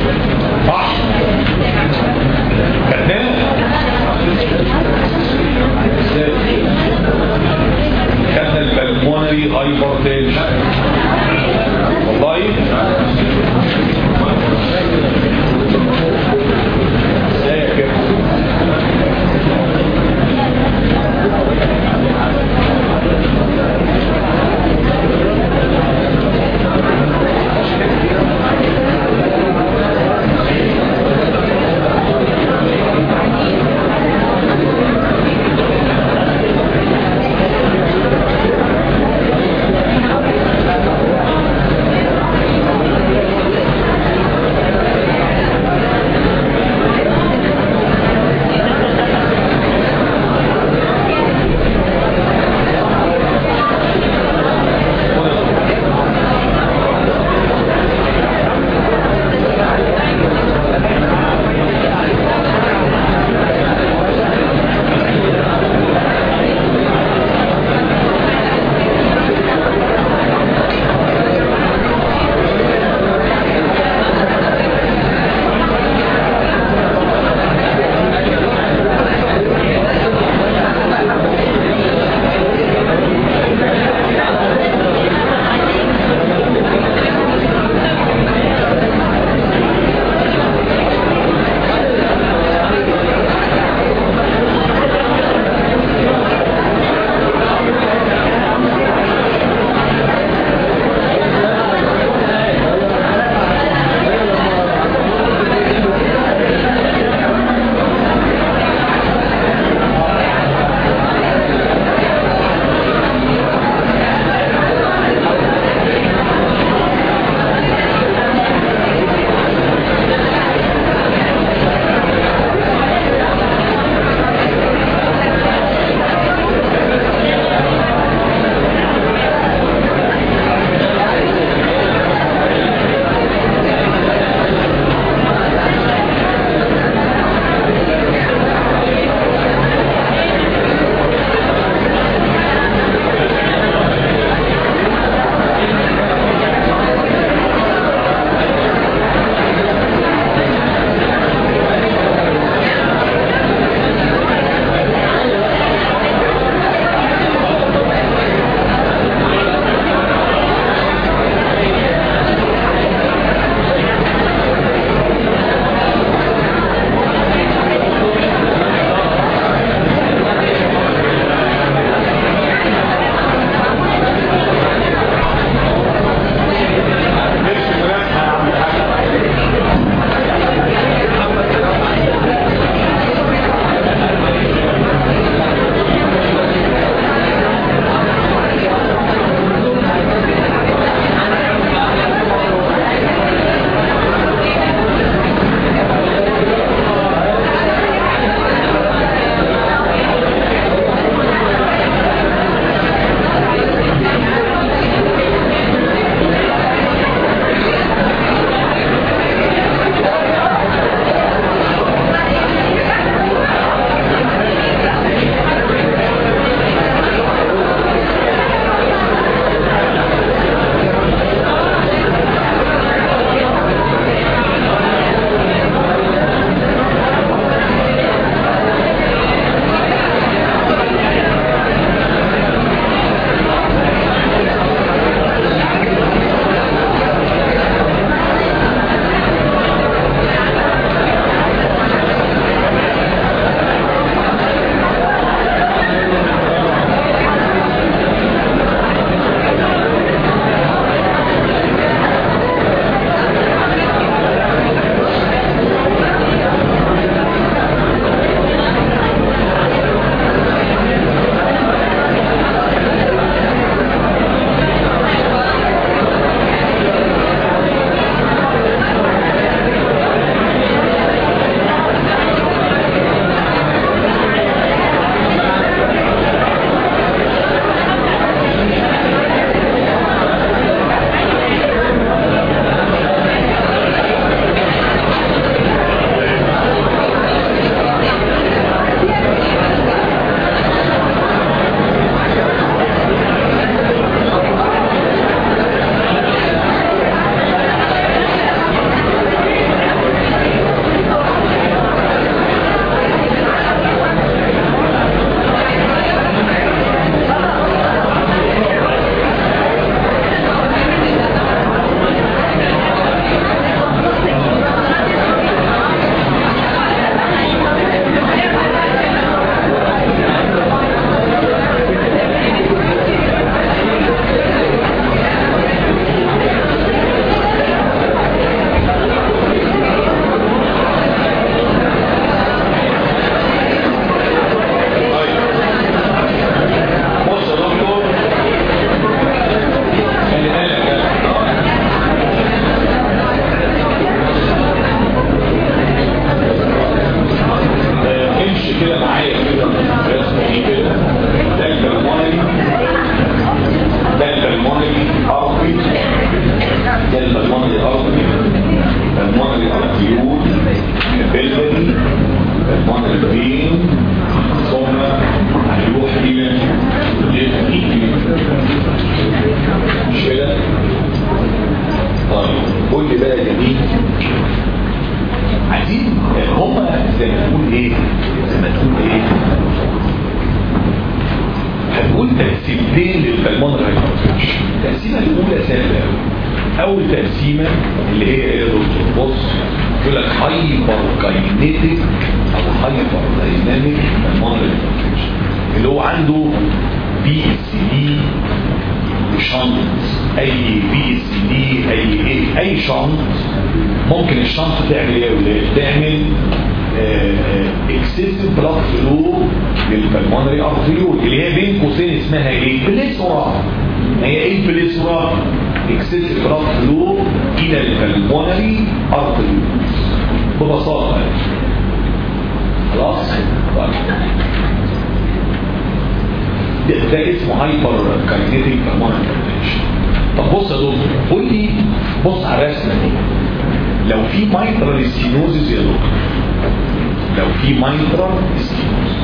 mitral stenosis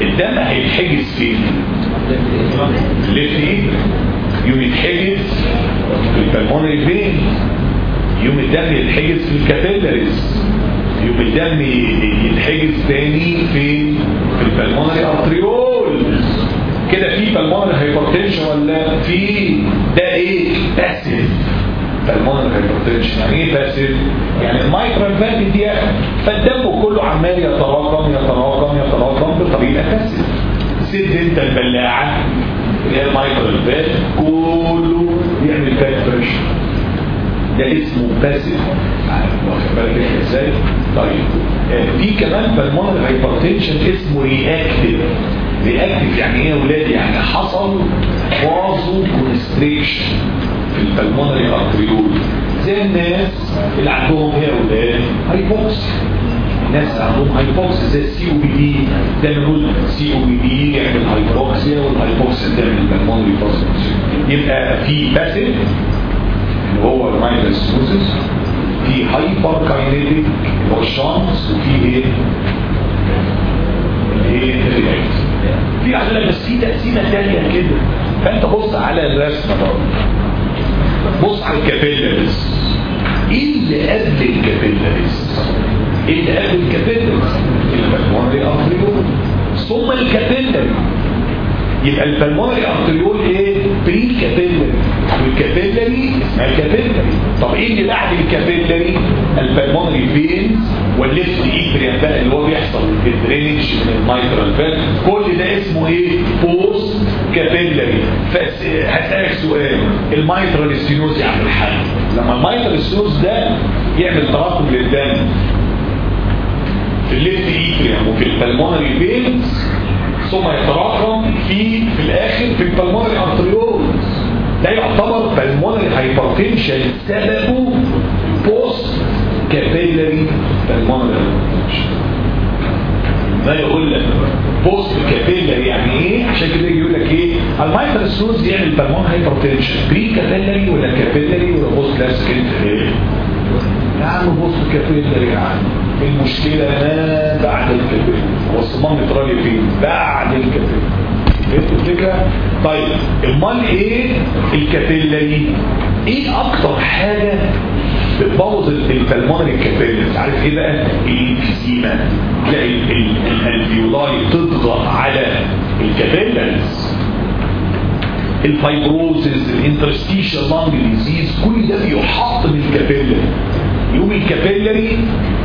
الدم هيتحجز فين؟ left atrium يوم يتحجز في ال pulmonary vein؟ يوم الدم يتحجز في ال capillaries. يوم الدم يتحجز تاني فين؟ في ال pulmonary arteriole كده في pulmonary hypertension ولا في؟ ده إيه؟ passive pulmonary hypertension يعني إيه passive يعني ال mitral valve دي فالدم كله عمال يتراكم يتراكم يتراكم بطريقة passive سد انت البلاعة اللي هي ال mitral valve كله يعمل back pressure ده اسمه passive واخد بالك إزاي؟ طيب. في كمان pulmonary hypertension اسمه reactive reactive يعني إيه يا ولاد يعني حصل vasoconstriction في ال pulmonary arteriole زي الناس اللي عندهم إيه يا ولاد؟ hypoxia الناس عندهم hypoxia زي ال COPD ده نقول COPD يعمل hypoxia وال hypoxia تعمل ال pulmonary vaso يبقى في passive اللي هو ال mitral stenosis في hyperkinetic الشانس وفي إيه؟ إيه ال react في عندنا بس في تقسيمه ثانية كده. فأنت بص على الرسمة برضه. بص على ال capillaries إيه اللي قبل ال capillaries إيه اللي قبل ال capillaries ال pulmonary arteriole ثم ال capillary يبقى ال pulmonary arteriole إيه؟ pre-capillary وال capillary اسمها ال capillary طب إيه اللي بعد ال capillary ال pulmonary veins وال left atrium بقى اللي هو بيحصل ال drainage من ال mitral valve كل ده اسمه إيه؟ post-capillary هسألك سؤال. ال mitral stenosis يعمل حل لما ال mitral stenosis ده يعمل تراكم للدم في ال left atrium وفي ال pulmonary veins ثم يتراكم في في الآخر في ال pulmonary arteriole ده يعتبر pulmonary hypertension سببه post-capillary pulmonary ما يقول لك post-capillary يعني إيه؟ عشان كده يقول لك إيه؟ ال mitral stenosis يعمل pulmonary hypertension. pre-capillary ولا capillary ولا post لاسك انت إيه يا عم post-capillary يا عم. المشكلة ما بعد ال capillary هو الصمام متراجع فين؟ بعد ال capillary فهمت الفكرة؟ طيب امال إيه ال capillary إيه أكتر حاجة بتبوظ ال pulmonary capillary عارف إيه بقى؟ ال emphysema. تلاقي ال alveoli تضغط على ال capillaries ال fibrosis ال interstitial lung disease كل ده بيحط من ال capillary يوم ال capillary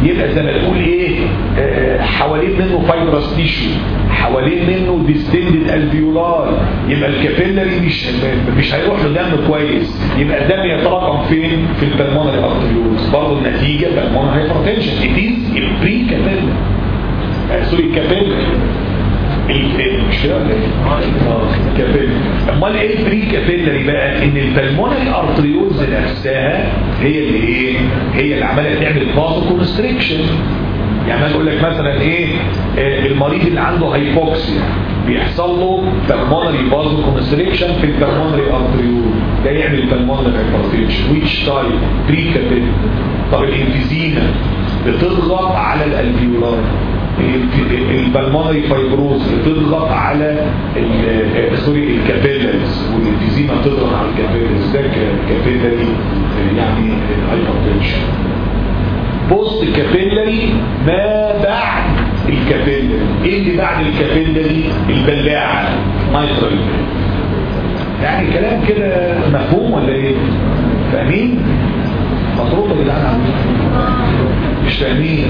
يبقى زي ما تقول إيه آه حوالين منه fibrous tissue حوالين منه distended alveolar يبقى ال capillary مش مش هيروح له دم كويس. يبقى الدم يتراكم فين؟ في ال pulmonary arterioles برضه النتيجة pulmonary hypertension it is ال pre-capillary sorry ال capillary إيه؟ امال إيه ال pre-capillary بقى ان ال pulmonary arterioles نفسها هي اللي إيه هي اللي عماله تعمل vasoconstriction يعني أنا أقول لك مثلا إيه آه المريض اللي عنده hypoxia بيحصل له pulmonary vasoconstriction في ال pulmonary arteriole ده يعمل pulmonary hypertension which type pre-capillary طب ال emphysema بتضغط على ال alveolar ال pulmonary fibrosis بتضغط على ال- sorry ال capillaries وال emphysema بتضغط على ال capillaries ده capillary يعني hypertension post-capillary ما بعد ال capillary إيه اللي بعد ال capillary البلاعة mitral يعني كلام كده مفهوم ولا إيه؟ فاهمين؟ مطروطه يا جدعان؟ مش فاهمين.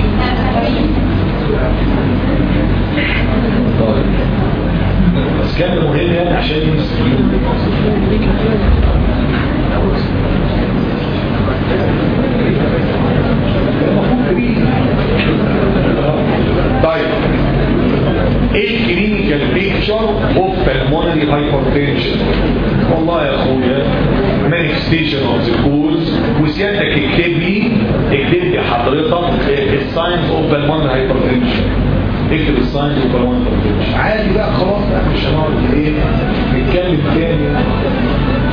بس كان مهم يعني عشان طيب. إيه ال clinical picture of pulmonary hypertension. والله يا أخويا. Manifestation of the cause وسيادتك اكتب لي اكتب لي حضرتك ال signs of pulmonary hypertension. اكتب ال signs of pulmonary hypertension. عادي بقى خلاص بقى مش هنقعد إيه؟ نتكلم تاني.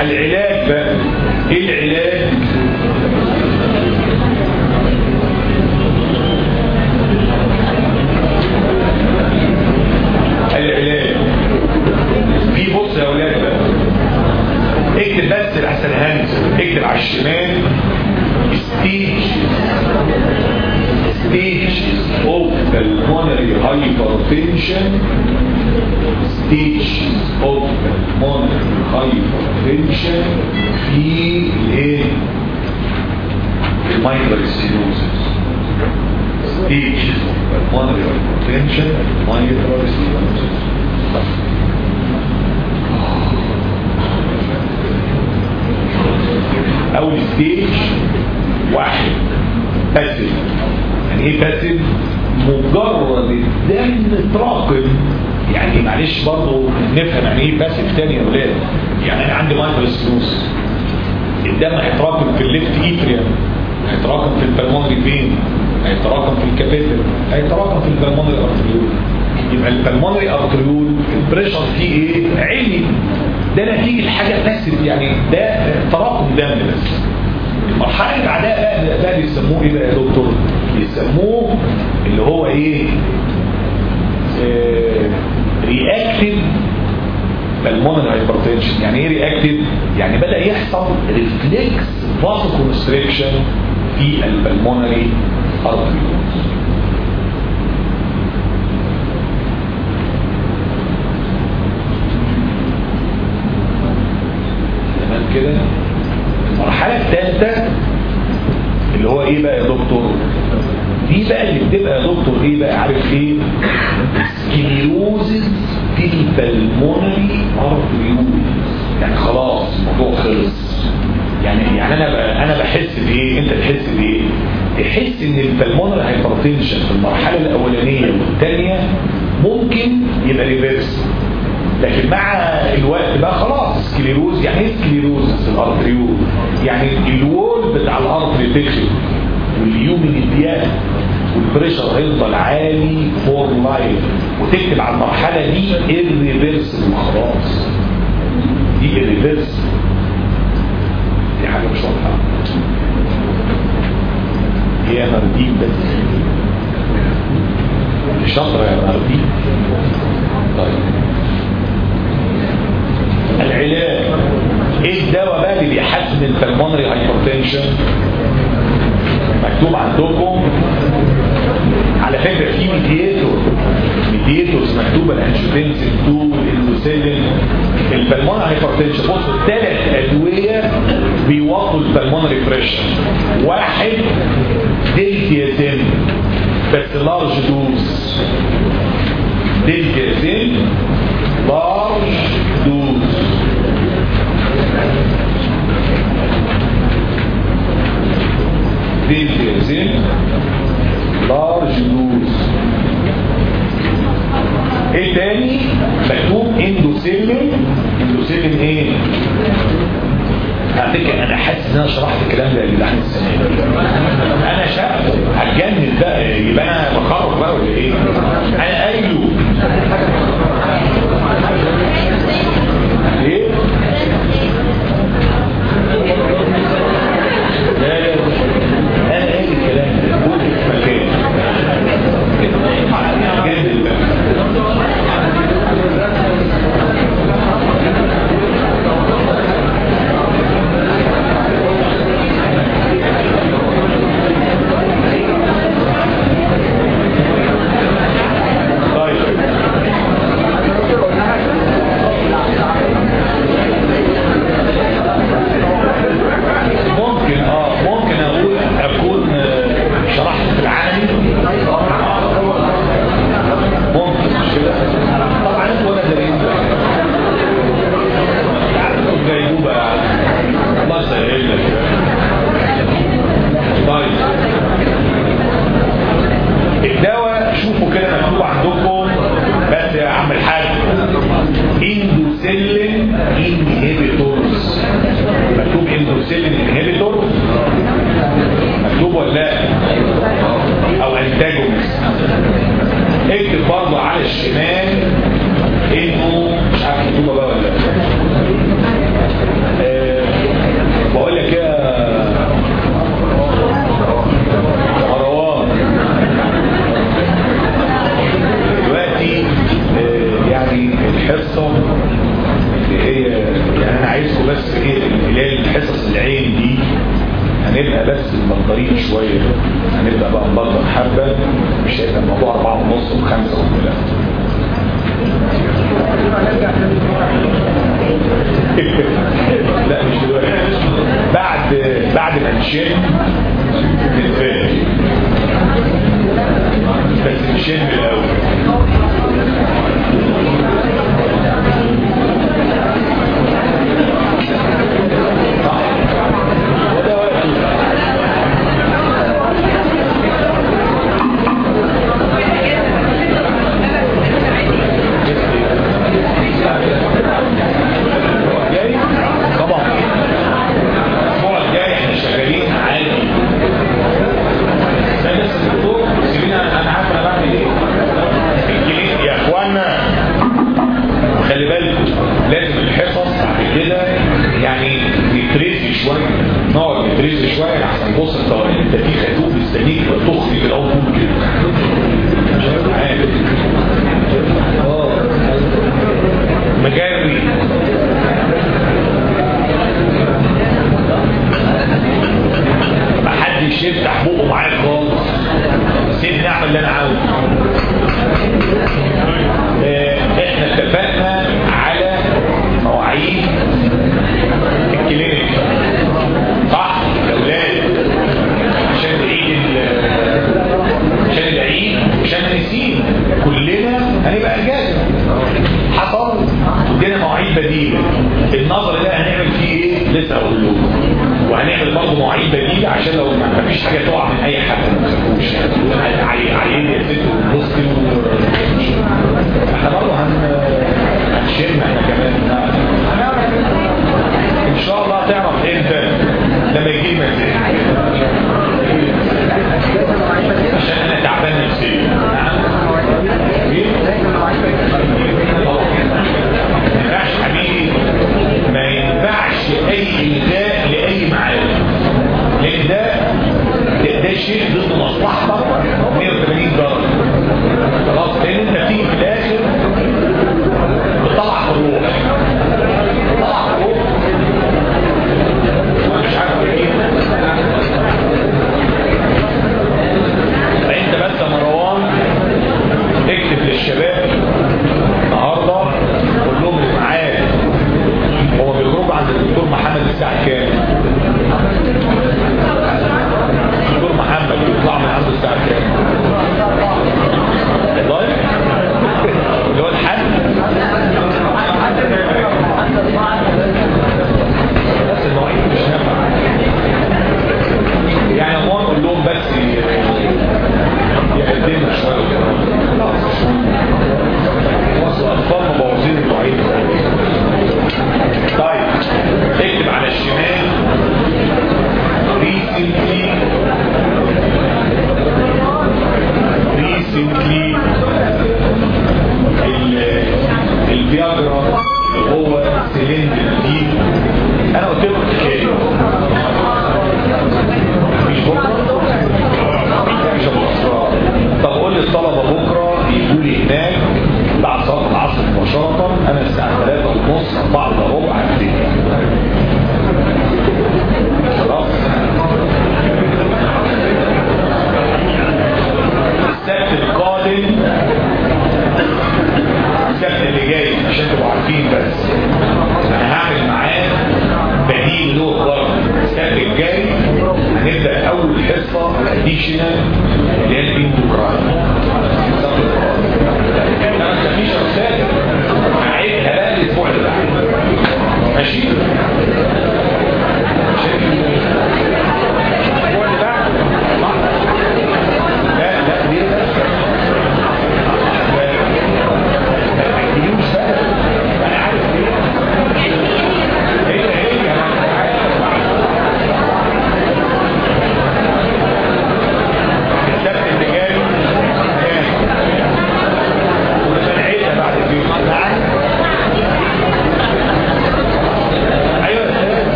العلاج بقى إيه العلاج؟ الشمال ستيج ستيج اوف pulmonary hypertension stage of pulmonary hypertension في الايه المايكرو ستينوزس stages of pulmonary hypertension mitral stenosis أول stage واحد. passive يعني إيه passive مجرد الدم تراكم يعني معلش برضه نفهم يعني إيه passive تاني يا ولاد. يعني أنا عندي mitral stenosis الدم هيتراكم في ال left atrium هيتراكم في ال pulmonary vein هيتراكم في ال capillary هيتراكم في ال pulmonary arteriole يبقى ال pulmonary arteriole ال pressure فيه إيه؟ عالي ده نتيجة حاجة passive يعني. ده تراكم دم بس. المرحلة اللي بعدها بقى ده بيسموه إيه بقى يا دكتور؟ بيسموه اللي هو إيه؟ reactive pulmonary hypertension يعني إيه reactive يعني بدأ يحصل reflex vasoconstriction في ال pulmonary arterioles تمام كده. المرحلة الثالثة اللي هو إيه بقى يا دكتور؟ دي بقى اللي بتبقى يا دكتور إيه بقى؟ عارف إيه؟ sclerosis في ال pulmonary arteriole يعني خلاص الموضوع خلص. يعني يعني أنا أنا بحس بإيه؟ أنت تحس بإيه؟ تحس إن ال pulmonary hypertension في المرحلة الأولانية والثانيه ممكن يبقى reverse لكن مع الوقت بقى خلاص. sclerosis يعني إيه sclerosis؟ ال arteriole يعني ال wall بتاع ال artery تكشف واليومينيتيات وال pressure هيفضل عالي for life وتكتب على المرحلة دي irreversible. خلاص. دي irreversible. دي حاجة مش واضحة. هي نردين بس. شاطره يا نردين طيب. العلاج. إيه الدواء بقى اللي بيحسن ال pulmonary hypertension مكتوب عندكم على فكرة في mediator mediators مكتوبة ال angiotensin 2 وال endothelin ال pulmonary hypertension بصوا ثلاث أدوية بيوطوا ال pulmonary pressure واحد diltiazem بس large dose diltiazem large dose diltiazem large dose إيه تاني؟ مكتوب endothelin. endothelin إيه؟ على فكرة أنا حاسس إن أنا شرحت الكلام ده يا جدعان السنة أنا شاب هتجنن بقى يبقى أنا بخرج بقى ولا إيه؟ أنا قايله.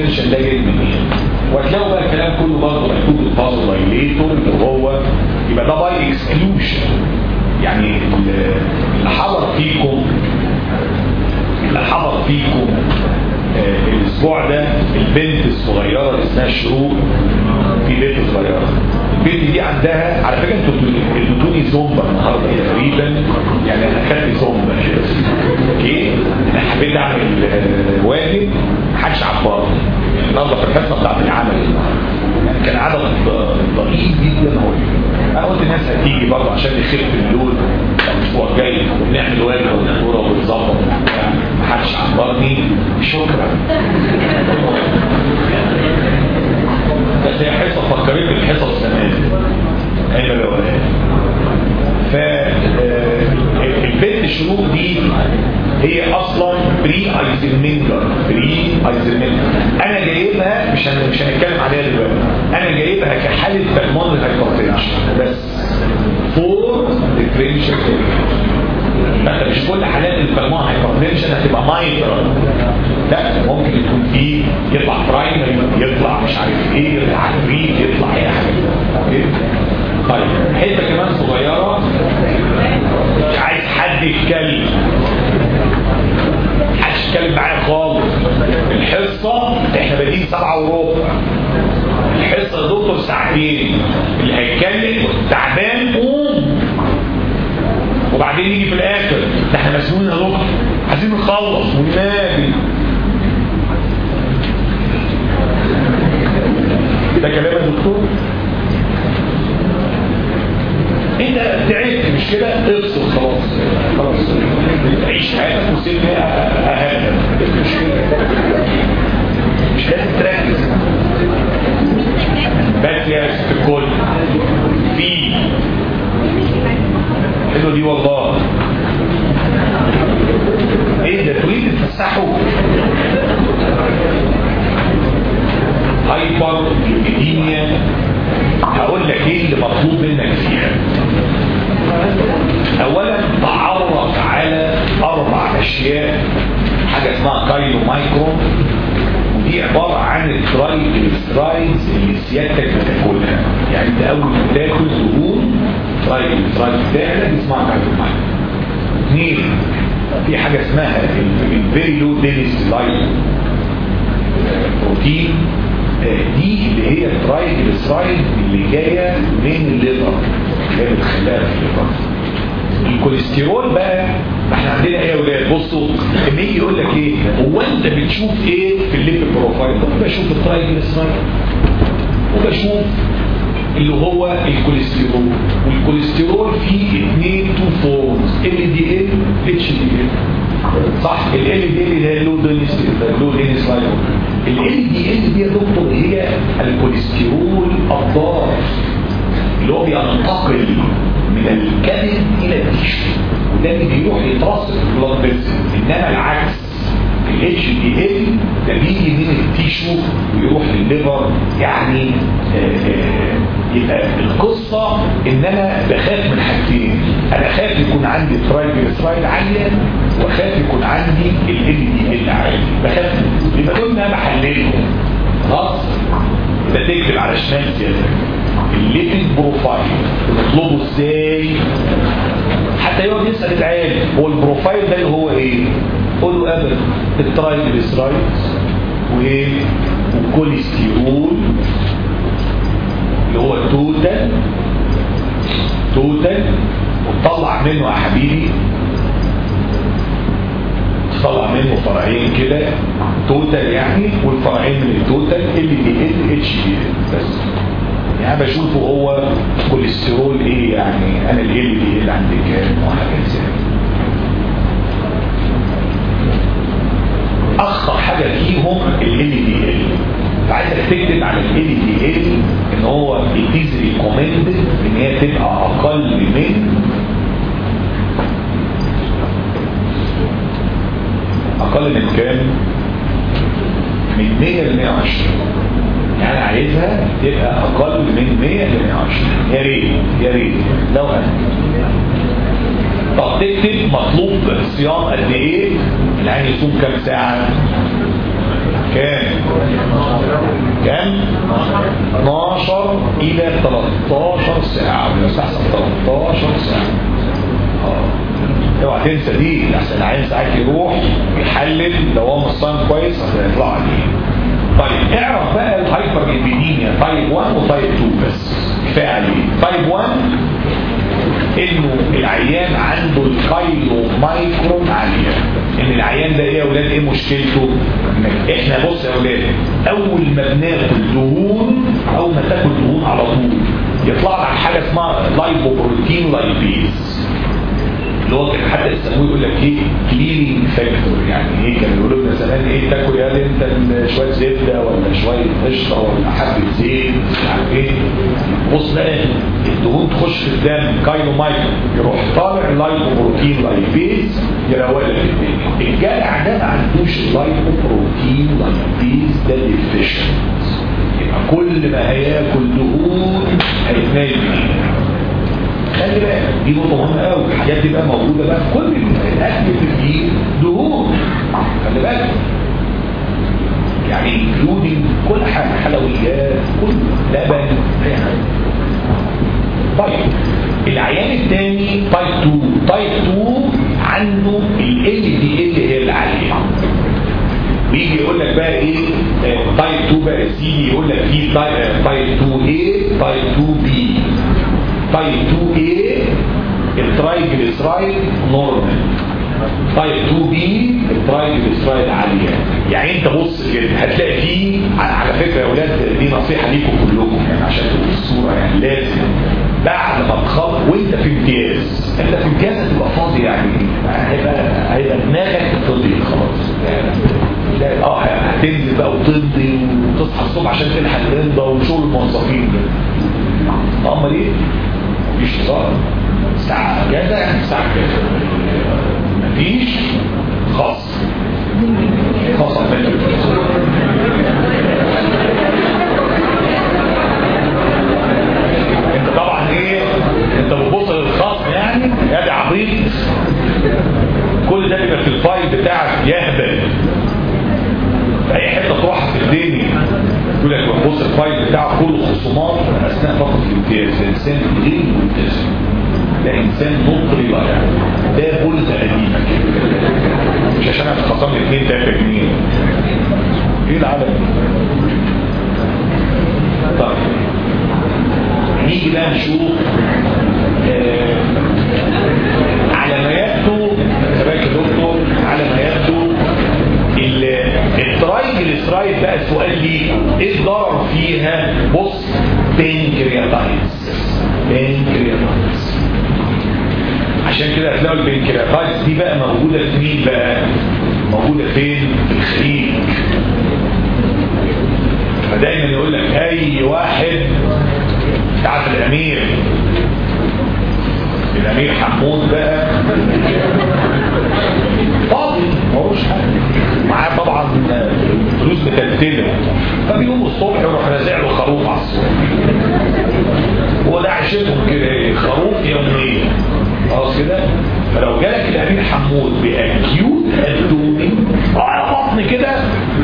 hypertension ده جاي منين وهتلاقوا بقى الكلام كله برضه ال vasodilator اللي هو يبقى ده by exclusion يعني اللي حضر فيكم اللي حضر فيكم آه الأسبوع ده البنت الصغيرة اللي اسمها شروق في بنت صغيرة. البنت دي عندها على فكرة أنتوا اديتوني زومبا النهارده تقريبا. يعني أنا خدت زومبا أوكي؟ أنا حبيت أعمل واجب محدش عبرني النهارده في الحصه بتاعت العمل. يعني كان عدد ضئيل جدا أنا قلت الناس هتيجي برضه عشان نخف اللود الأسبوع الجاي ونعمل واجب ونكوره ونظبط. محدش عبرني شكرا. بس هي حصه فكرتني بالحصص زمان. أيوه الاولاني ف البنت الشروق دي هي أصلا pre Eisenmenger pre Eisenmenger أنا جايبها مش. مش هنتكلم عليها دلوقتي. أنا جايبها كحالة pulmonary hypertension بس for differential فانت مش كل حالات ال pulmonary hypertension هتبقى mitral لا ممكن يكون في يطلع primary يطلع مش عارف إيه يطلع عفريت يطلع أي حاجة. طيب حتة كمان صغيرة. مش عايز حد يتكلم محدش يتكلم معايا خالص. الحصة إحنا بادئين سبعة وربع. الحصة دكتور ساعتين. اللي هيتكلم تعبان قوم. وبعدين يجي في الآخر ده إحنا مسؤولين يا دكتور عايزين نخلص والنبي ده كلام يا دكتور؟ أنت تعبت مش كده؟ افصل خلاص. خلاص. عيش حياتك وسيبني اهدى مش كده؟ مش لازم تركز. بس يا ست الكل. في حلوة دي والله. إيه ده؟ تريد تفسحوا hyperlipidemia هقول لك إيه اللي مطلوب منك فيها. اولا تعرف على أربع أشياء. حاجة اسمها chylomicron ودي عبارة عن ال triglycerides اللي سيادتك بتاكلها. يعني انت أول ما تاكل دهون triglycerides بتاعتك اسمها chylomicron اثنين في حاجة اسمها ال very low density lipo دي اللي هي ال triglyceride اللي جاية من ال liver اللي بتخليها في ال liver الكوليسترول بقى إحنا عندنا إيه يا ولاد؟ بصوا يجي يقول لك إيه؟ هو أنت بتشوف إيه في ال lipid profile؟ بشوف ال triglyceride وبشوف اللي هو الكوليسترول. والكوليسترول فيه اثنين two forms. LDL HDL صح؟ ال LDL هي low density low lipo LDL دي يا دكتور هي الكوليسترول الضار اللي هو بينتقل من الكبد إلى ال tissue. وده اللي بيروح يترص في البلاد إنما العكس. ال HDL ده بيجي من ال tissue ويروح للل liver يعني آآ آآ يبقى القصة ان أنا بخاف من حاجتين أنا خاف يكون عندي triglyceride عالية وخاف يكون عندي LDL عالي. بخاف يبقى دول أنا بحللهم خلاص؟ يبقى تكتب على شمال سيادتك ال lipid profile بنطلبه إزاي؟ حتى يقعد يسأل العيال هو ال profile ده اللي هو إيه؟ قول له ابدا ال triglycerides وايه والكوليسترول اللي هو ال total total وتطلع منه يا حبيبي. تطلع منه فرعين كده total يعني والفرعين من ال total LDL HD بس. يعني بشوفه هو كوليسترول إيه يعني أنا ال LDL عندي كام وحاجات زي أخطر حاجة فيهم LDL فعايزك تكتب على LDL إن هو it is recommended إن هي تبقى أقل من أقل من كام؟ من 100 ل 120 يعني عايزها تبقى أقل من 100 ل 120 يا ريت يا ريت. لو أنا. طب تكتب مطلوب صيام قد إيه؟ العيان يصوم كام ساعة؟ كام؟ كام؟ 12 إلى 13 ساعة. بيستحسن 13 ساعة آه اوعى تنسى دي احسن العين ساعات يروح يحلل لو هو صايم كويس هيطلع عليه. طيب اعرف بقى ال hyperlipidemia type 1 و type 2 بس. كفاية عليه. type 1 إنه العيان عنده ال chylomicron عاليه ان العيان ده إيه يا أولاد إيه مشكلته؟ إحنا بص يا أولاد اول ما بناكل دهون اول ما تاكل دهون على طول يطلع لك حاجة اسمها lipoprotein lipase اللي هو كان حتى يسموه يقول لك إيه clearing factor يعني؟ إيه كانوا يقولوا لنا زمان إيه تاكل يا انت شوية زبدة ولا شوية قشطة ولا حبة زيت؟ مش عارف إيه؟ بص بقى الدهون تخش في الدم chylomicron. يروح طالع ال lipoprotein lipase يروق لك الدنيا. الجدع ده ما عندوش ال lipoprotein lipase ده deficient يبقى كل ما هياكل دهون هيتنايل منها خلي بالك دي نقطه مهمه قوي. الحاجات دي بقى موجودة بقى في كل الاكل فيه دهون خلي بالك. يعني including كل حاجة. حلويات كل لبن. أي حاجة. طيب. العيان الثاني type 2 type 2 عنده ال LDL هي العالية. ويجي يقول لك بقى إيه؟ type 2 بقى. سي يقول لك في type 2 A type 2 B. type 2A ال triglyceride normal. type 2B ال triglyceride عالية. يعني أنت بص كده هتلاقي فيه على فكرة يا أولاد دي نصيحة ليكم كلكم. يعني عشان تبقوا الصورة يعني لازم بعد ما تخلص وأنت في امتياز. أنت في امتياز هتبقى فاضي يعني. هيبقى هيبقى دماغك فاضي خلاص. يعني آه هتنزل بقى وتمضي وتصحى الصبح عشان تلحق الرضا وشغل الموظفين أمال إيه؟ مفيش هزار ساعة كذا يعني ساعة كذا. مفيش خاص. خاص أنت طبعا إيه؟ أنت بتبص للخصم يعني؟ يا دي عبيط. كل ده بيبقى في الفايل بتاعك يهبل. حتة تروح في الدنيا. يقول لك بص الفايل بتاعه كله خصومات. الامتياز انسان غير ملتزم ده إنسان مطري ضايع ده قديمه كده مش عشان أنا خصم لي 2 3 جنيه. إيه العالم طيب. نيجي بقى نشوف آه على ما يبدو تبارك دكتور على ما يبدو ال triglyceride بقى السؤال ليه إيه الضرر فيها؟ بص pancreatitis pancreatitis عشان كده هتلاقوا ال pancreatitis دي بقى موجودة في مين بقى؟ موجودة فين؟ في الخليج. فدايما يقول لك أي واحد تعرف الأمير؟ الأمير حمود بقى. فاضي. ملوش حاجة. معاه طبعا فلوس متلتله فبيقوم الصبح يروح رازع له خروف على الصبح. هو ده عشتهم كده. خروف يوميا خلاص كده. فلو جالك الأمير حمود ب acute abdomen على بطن كده.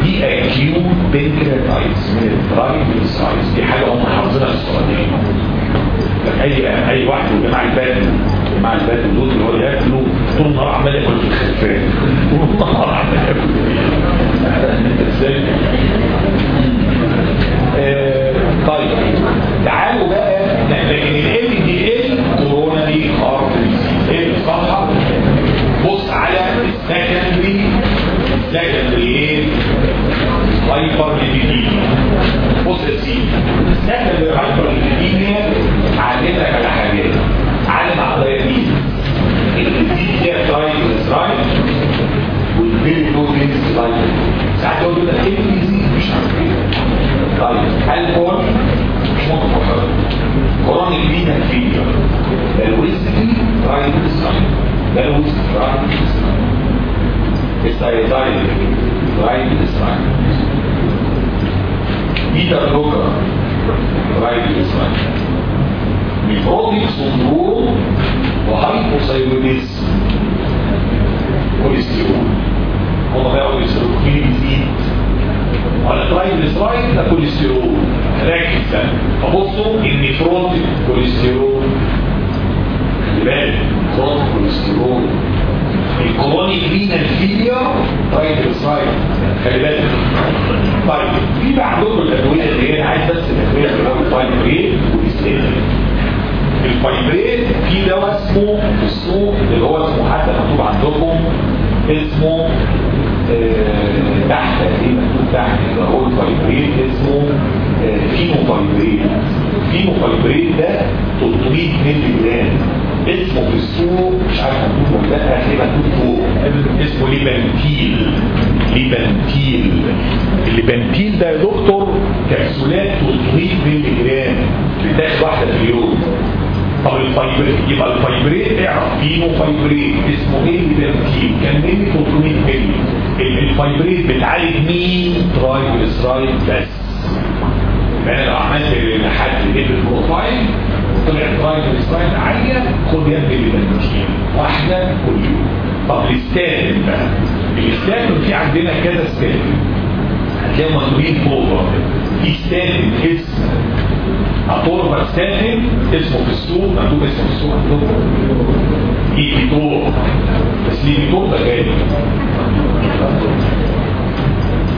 دي acute pancreatitis من ال triglycerides دي حاجة هم حافظينها في السعودية. اي أي واحد من جماعة البدن جماعة البدن دول اللي هو ياكلوا طول النهار عمال ياكل في الخلفان طول النهار عمال ياكل. إزاي طيب. تعالوا بقى. لكن ال دي ال كورونا دي هارت إيه الصفحه بص على السكندري سكندري إيه هايبر بص يا سيدي. سكندري هايبر علمك على حاجات. علم على ديابيتس الديابيتس دي ترايجلسرايد والبيلوتين سلايد ساعات يقولوا لك إيه مش عارف إيه طيب الكول مش ممكن كورونيك فينا فيلير ده الويزكي ترايجلسرايد ده الويزكي ترايجلسرايد الثايرويد triglyceride beta blocker triglyceride nephrotic syndrome و hypothyroidism كوليسترول هم بقى كوليسترول مين بيزيد ولا triglyceride ده كوليسترول ركز بقى فبصوا ال nephrotic كوليسترول خلي بالك. nephrotic كوليسترول ال chronic renal failure triglyceride خلي بالك. طيب في بقى عندكم الأدوية اللي هي عايز بس الأدوية اللي هو ال fibrate وال statin ال fibrate في دواء اسمه في السوق اللي هو اسمه حتى مكتوب عندكم اسمه آه تحت إيه مكتوب تحت اللي هو ال fibrate اسمه آه fenofibrate fenofibrate ده 300 مللي جرام. اسمه في السوق مش عارف مكتوب ولا لأ هتلاقيه مكتوب اسمه ليبانتيل. ليبانتيل. الليبانتيل ده يا دكتور كبسولات 300 مللي جرام. بتاخد واحدة في اليوم. طب ال fibrate يبقى ال fibrate اعرف fenofibrate اسمه إيه الليبانتيل كان ملي 300 ملي ال fibrate بتعالج مين triglyceride بس. يعني لو عملت لحد lipid profile طلع triglyceride عاليه خد يد الليبانتيل واحدة كل يوم طب الاستاتين بقى الاستاتين في عندنا كذا ستاتين هتلاقيهم مكتوبين فوق في ستاتين اسم اطور ستاتين اسمه في السوق مكتوب اسمه في السوق عندكم ايبيتور بس الايبيتور ده غالي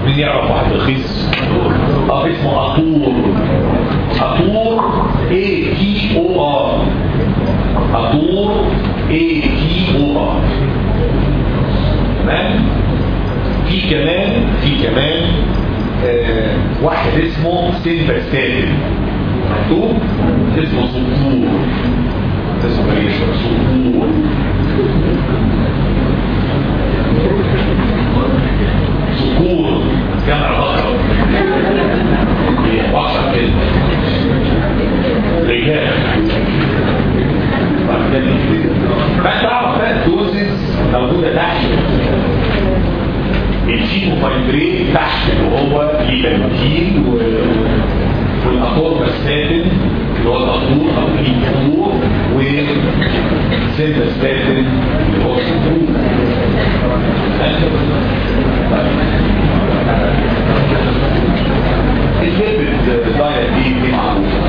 مين يعرف واحد رخيص آه اسمه Ator Ator A T O R Ator A T O R تمام في كمان في كمان واحد اسمه سيلفاستاتين مكتوب اسمه Zocor اسمه إيه Zocor صقور جمع بقرة بقرة كده رجال فانت تعرف بقى الدوزز موجودة تحت الفينوفايبريت تحت وهو ليبانتين و... والأطور بستاتين اللي هو الأطور أو الأطور وزيت بستاتين اللي هو الأطور الليبد دايت دي دي معروفة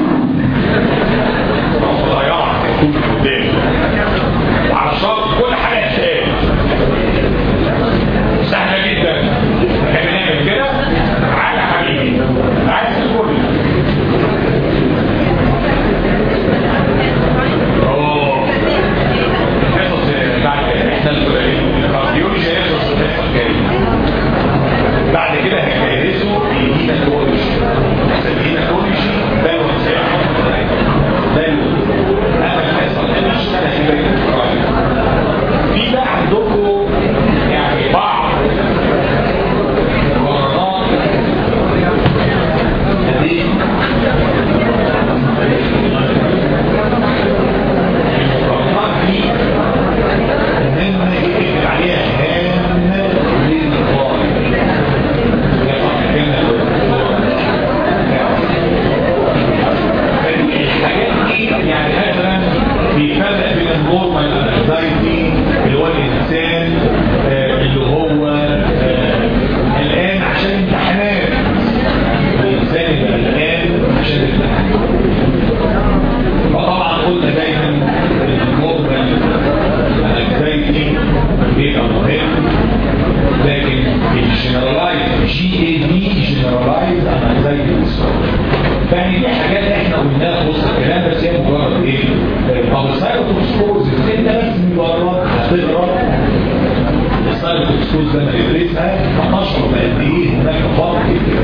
قدام وعلى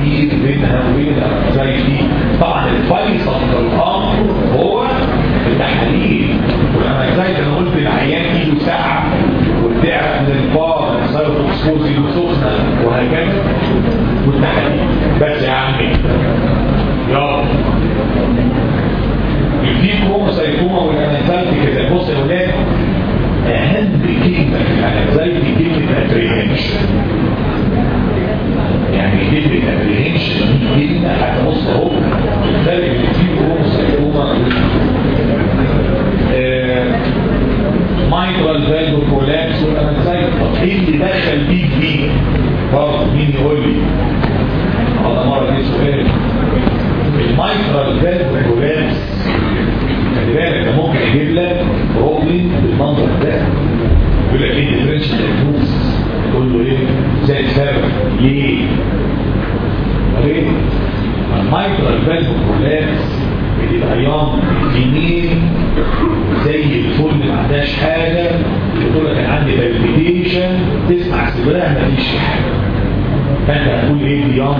فرق كبير بينها وبين ال anxiety طبعا الفيصل في الامر هو التحاليل وال anxiety أنا قلت العيان ايده ساقعة وبتعرف من البار ال thyrotoxicosis ايده سخنه وهكذا. والتحاليل بس يا عمي. يلا pheochromocytoma وال anxiety كده. بص يا ولاد أهم كلمة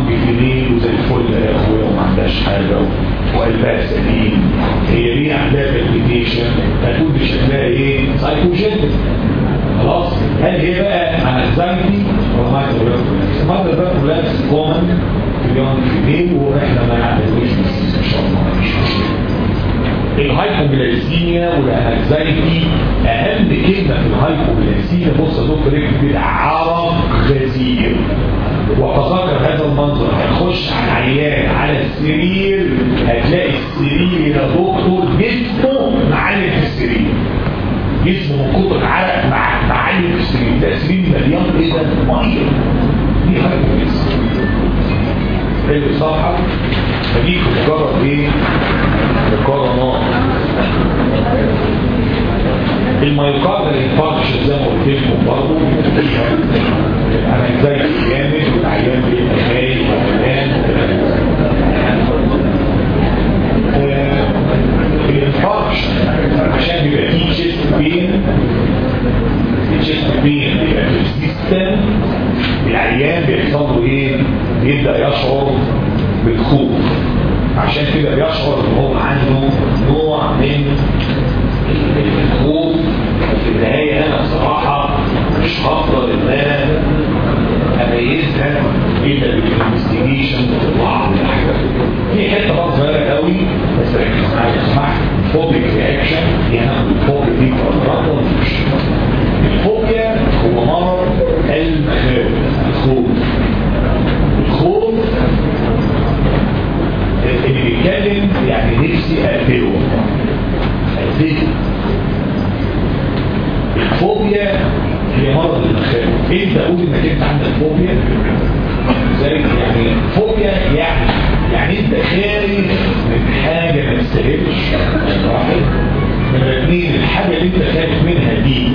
جنين وزي الفل يا أخويا وما عندهاش حاجة وقلبها سليم. هي ليه عندها palpitation هتقول دي شكلها إيه؟ psychogenic خلاص. هل هي بقى anxiety ولا mitral prolapse common في ال young جنين وإحنا ما نعملوش إن شاء الله مفيش مشكله ال hypoglycemia وال anxiety اهم كلمة في ال hypoglycemia بص يا دكتور اكتب عرق غزير. وتذكر هذا المنظر هتخش على العيان على السرير هتلاقي السرير يا دكتور جسمه معلم في السرير. جسمه من كتر العرق مع معلم في السرير. ده سرير مليان ده؟ مية. دي هايبوجلايسيميا حلو الصفحه فدي مجرد إيه؟ مقارنات ال myocardial infarction زي ما قلت لكم برضه. أنا إزاي جامد والعيان بيبقى خايف وقلقان ال infarction عشان بيبقى فيه chest pain ال chest pain بيبقى في ال system العيان بيحصل إيه؟ بيبدأ يشعر بالخوف عشان كده بيشعر إن هو عنده نوع من الخوف في النهايه أنا بصراحه مش هفضل ان أنا اميزها الا بال investigation الاحكام في حتة برضه صغيره قوي بس ركز معايا سمحت phobic reaction يعني الفوبيا دي قرارات الفوبيا هو مرض المخاوف الخوف الخوف اللي بيتكلم يعني نفسي اقتله الدين الفوبيا هي مرض المخاوف انت إيه قول إنك أنت عندك فوبيا؟ ذلك يعني فوبيا يعني يعني أنت خارج من حاجة ما تستاهلش. من الحاجة اللي أنت خارج منها دي.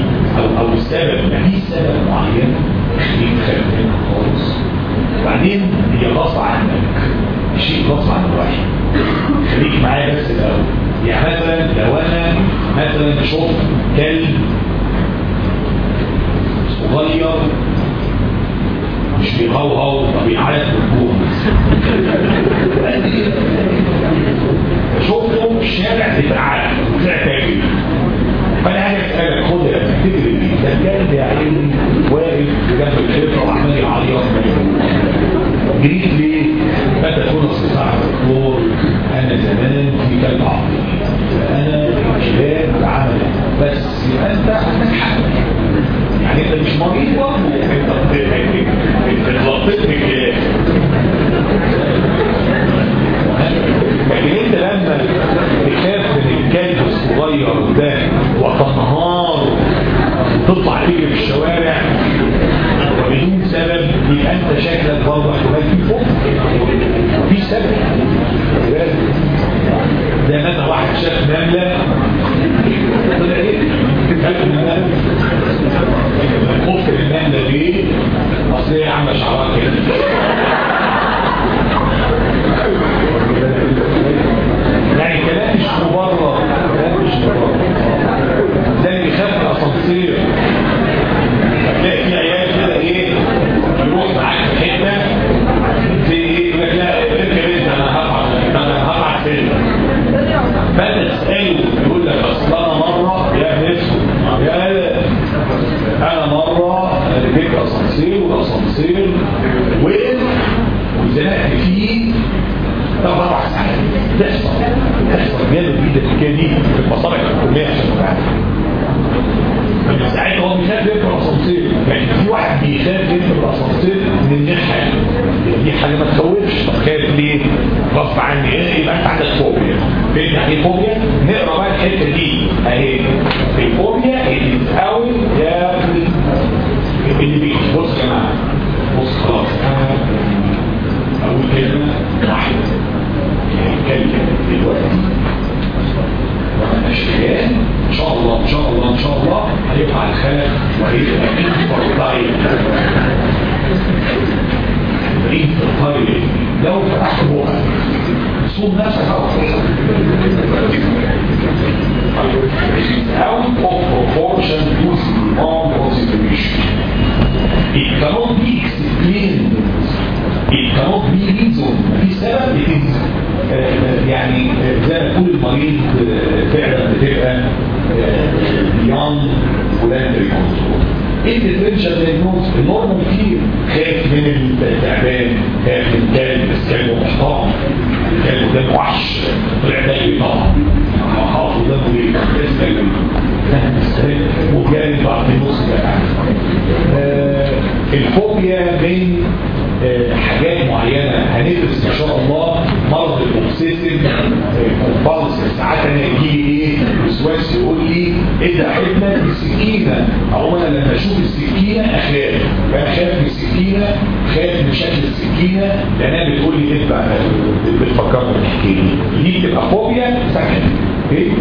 كده إيه؟ دي بتبقى فوبيا second okay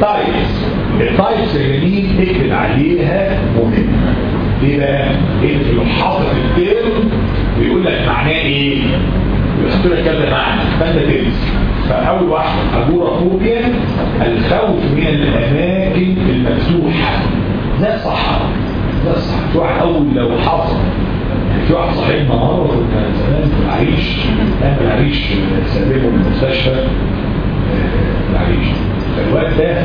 types ال types اللي دي تكتب عليها مهم. ليه بقى؟ انت إيه؟ لو حاطط ال term بيقول لك معناه إيه؟ يحط لك كذا معنى فانت تنسى فأول واحدة agoraphobia الخوف من الأماكن المفتوحة. ده الصحراء ده الصحراء الواحد أول لو حصل. في واحد صاحبنا مرة كنا زمان في العريش كان العريش سابقه من المستشفى آه، العريش فالواد ده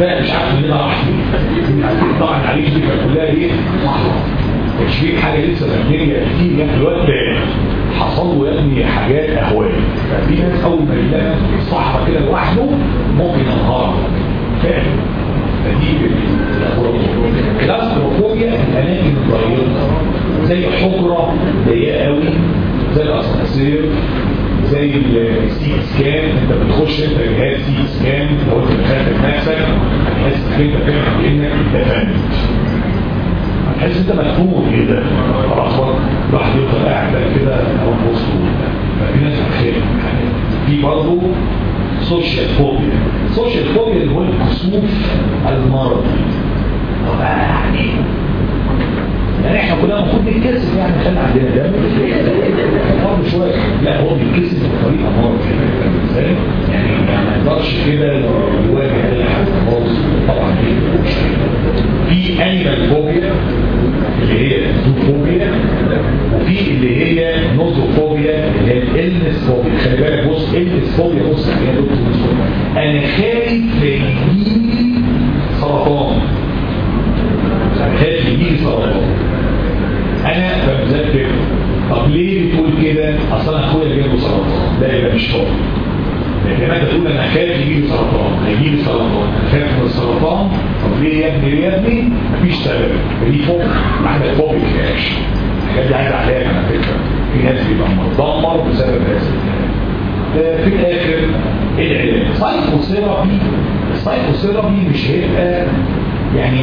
ده مش عارف منين راح فين طبعا العريش دي كانت كلها إيه؟ محرم. مش في حاجة لسه مبنية كتير يعني الواد ده حصل له يا ابني حاجات أهوال. ففي ناس أول ما يلاقي صحرا كده لوحده ممكن ينهار. فعلا فدي ال claustrophobia الأماكن الضيقه زي حجرة ضيقة قوي زي الأسانسير زي ال CT scan. أنت بتخش أنت جهاز CT scan لو أنت مخاف نفسك إيه هتحس ان أنت فاهم انك أنت فاهم. هتحس أنت مدفون كده. اخبط راح يفضل قاعد كده أو مبسوط ففي ناس بتخاف. في برضه ال social phobia. ال social phobia اللي هو الكسوف المرض طب يعني يعني إحنا كلنا المفروض نتكسف يعني خلي عندنا دم برضه شوية لا هو بيتكسف بطريقة مرض فاهم؟ يعني ما نقدرش كده نواجه أي حاجة خالص. طبعا. في animal phobia. اللي هي zoophobia وفي اللي هي نوزوفوبيا اللي هي الالنس فوبيا خلي بالك بص الالنس فوبيا بص يا دكتور أنا خايف يجيلي سرطان. خايف يجيلي سرطان. أنا بمذاكر. طب ليه بتقول كده؟ أصل أنا أخويا جاله سرطان. لا يبقى مش هو. لكن انت تقول أنا خايف يجيلي سرطان. هيجيلي سرطان. أنا خايف من السرطان. طب ليه يا ابني؟ ليه يا ابني؟ مفيش سبب. دي فوق. عندك فوق الكاش. الحاجات دي عايزه علاج على فكرة. في ناس بيبقى متدمر بسبب هذا في الآخر العلاج؟ psychotherapy ال psychotherapy مش هيبقى يعني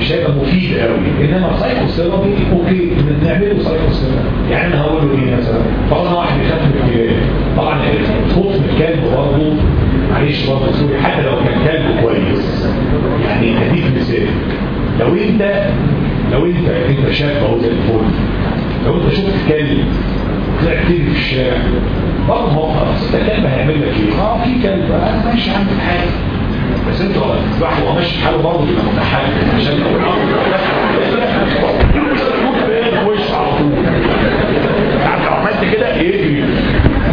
مش هيبقى مفيد قوي إنما psychotherapy okay نعمله psychotherapy يعني أنا هقول له إيه مثلا؟ طبعا واحد بيخاف من الكلاب طبعا الخوف من الكلب برضه معلش برضه sorry حتى لو كان كلب كويس. يعني هديك مثال لو انت لو انت انت شاب اهو زي الفل لو انت شفت كلب طلعت تجري في الشارع برضه هو خلاص انت كلب هيعمل لك إيه؟ آه في كلب. أنا ماشي عندي حاجة. بس انت الواحد هو ماشي حاله برضه يبقى متحرك عشان لو وش على طول. انت لو عملت كده يجري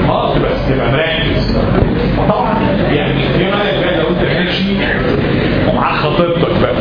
خلاص بس تبقى مركز. طبعا يعني إيه رايك بقى لو أنت ماشي ومعاك خطيبتك بقى.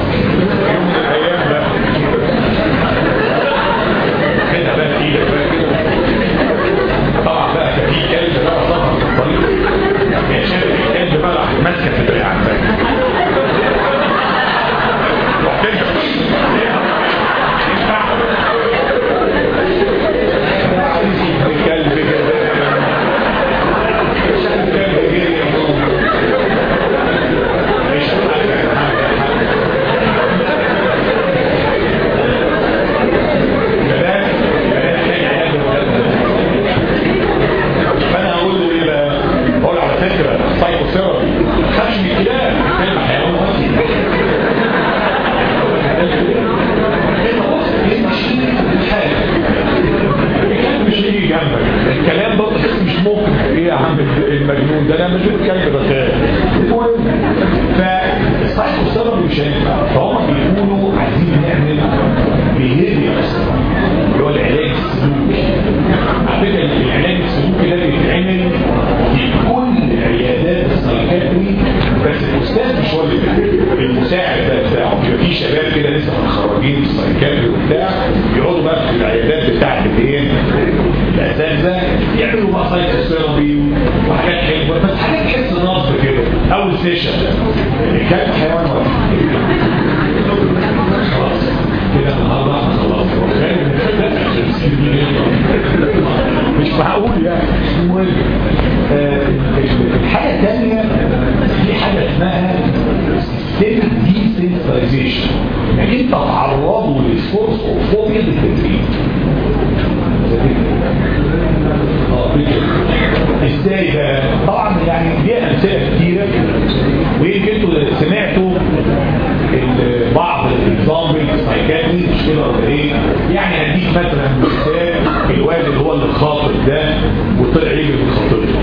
اللي هو اللي خاطب ده وطلع يجري من خطيبته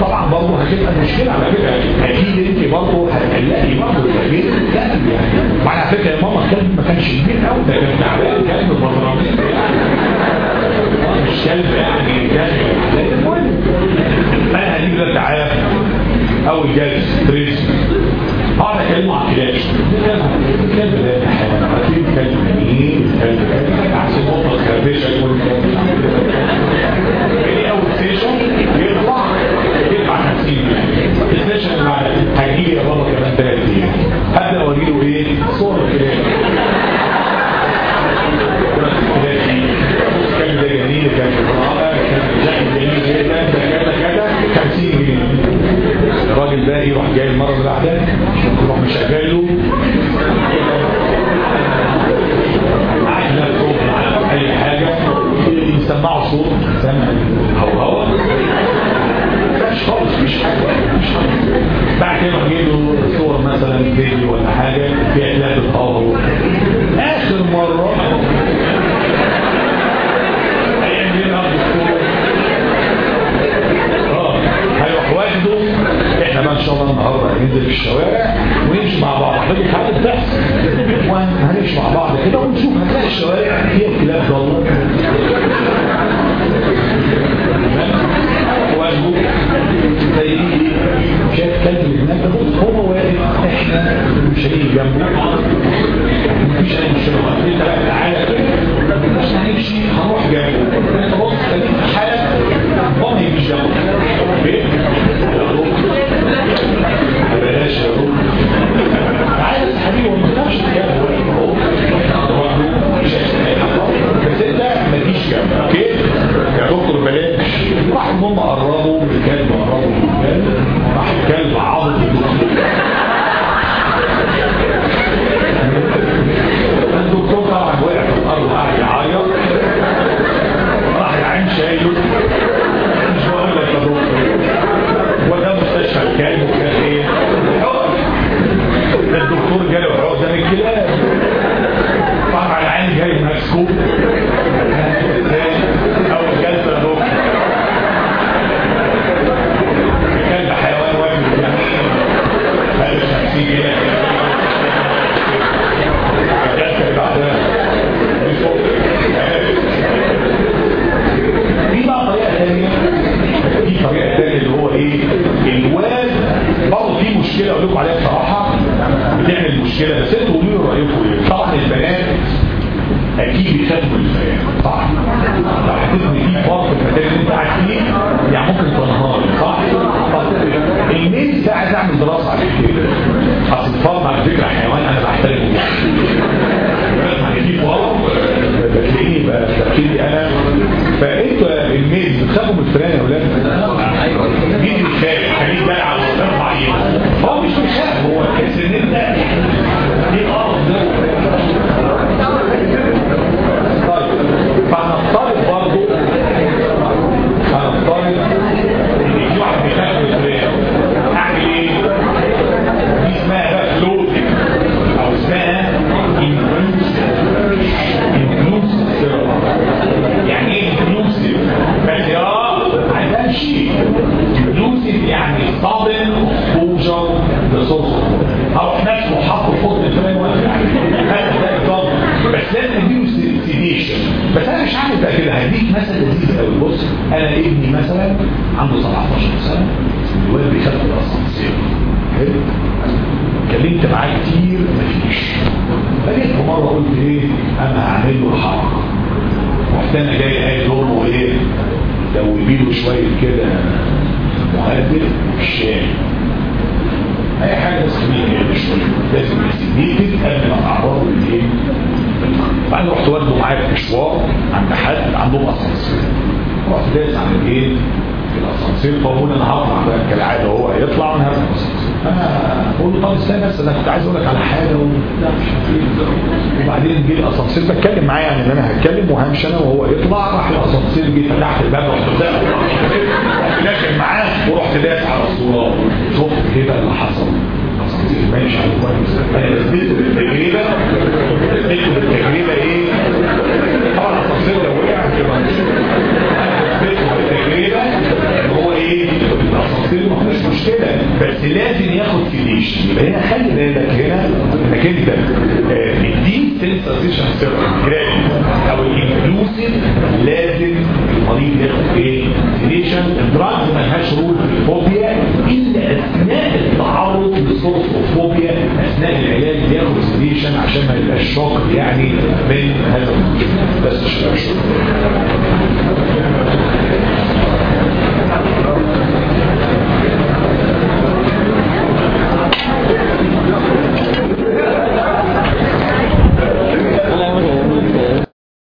طبعا برضه هتبقى مشكلة على فكرة. أكيد أنت برضه هتقلقي برضه الراجل كلب يعني. وعلى فكرة يا ماما الكلب ما كانش كبير قوي ده كان تعبان كلب بطرامين مش كلب يعني كلب المهم أنا هجيب ده تعافى اول جالس تريس هقعد اكلمه عن كلاب الكلب ده حيوان. أكيد كلب جميل كلب عشان نقطة خربشة يقول إيه اول سيشن يطلع يدفع 50 جنيه النهارده هننزل في الشوارع ونمشي مع بعض حضرتك حاجه بتحصل هنمشي مع بعض كده ونشوف هتلاقي الشوارع فيها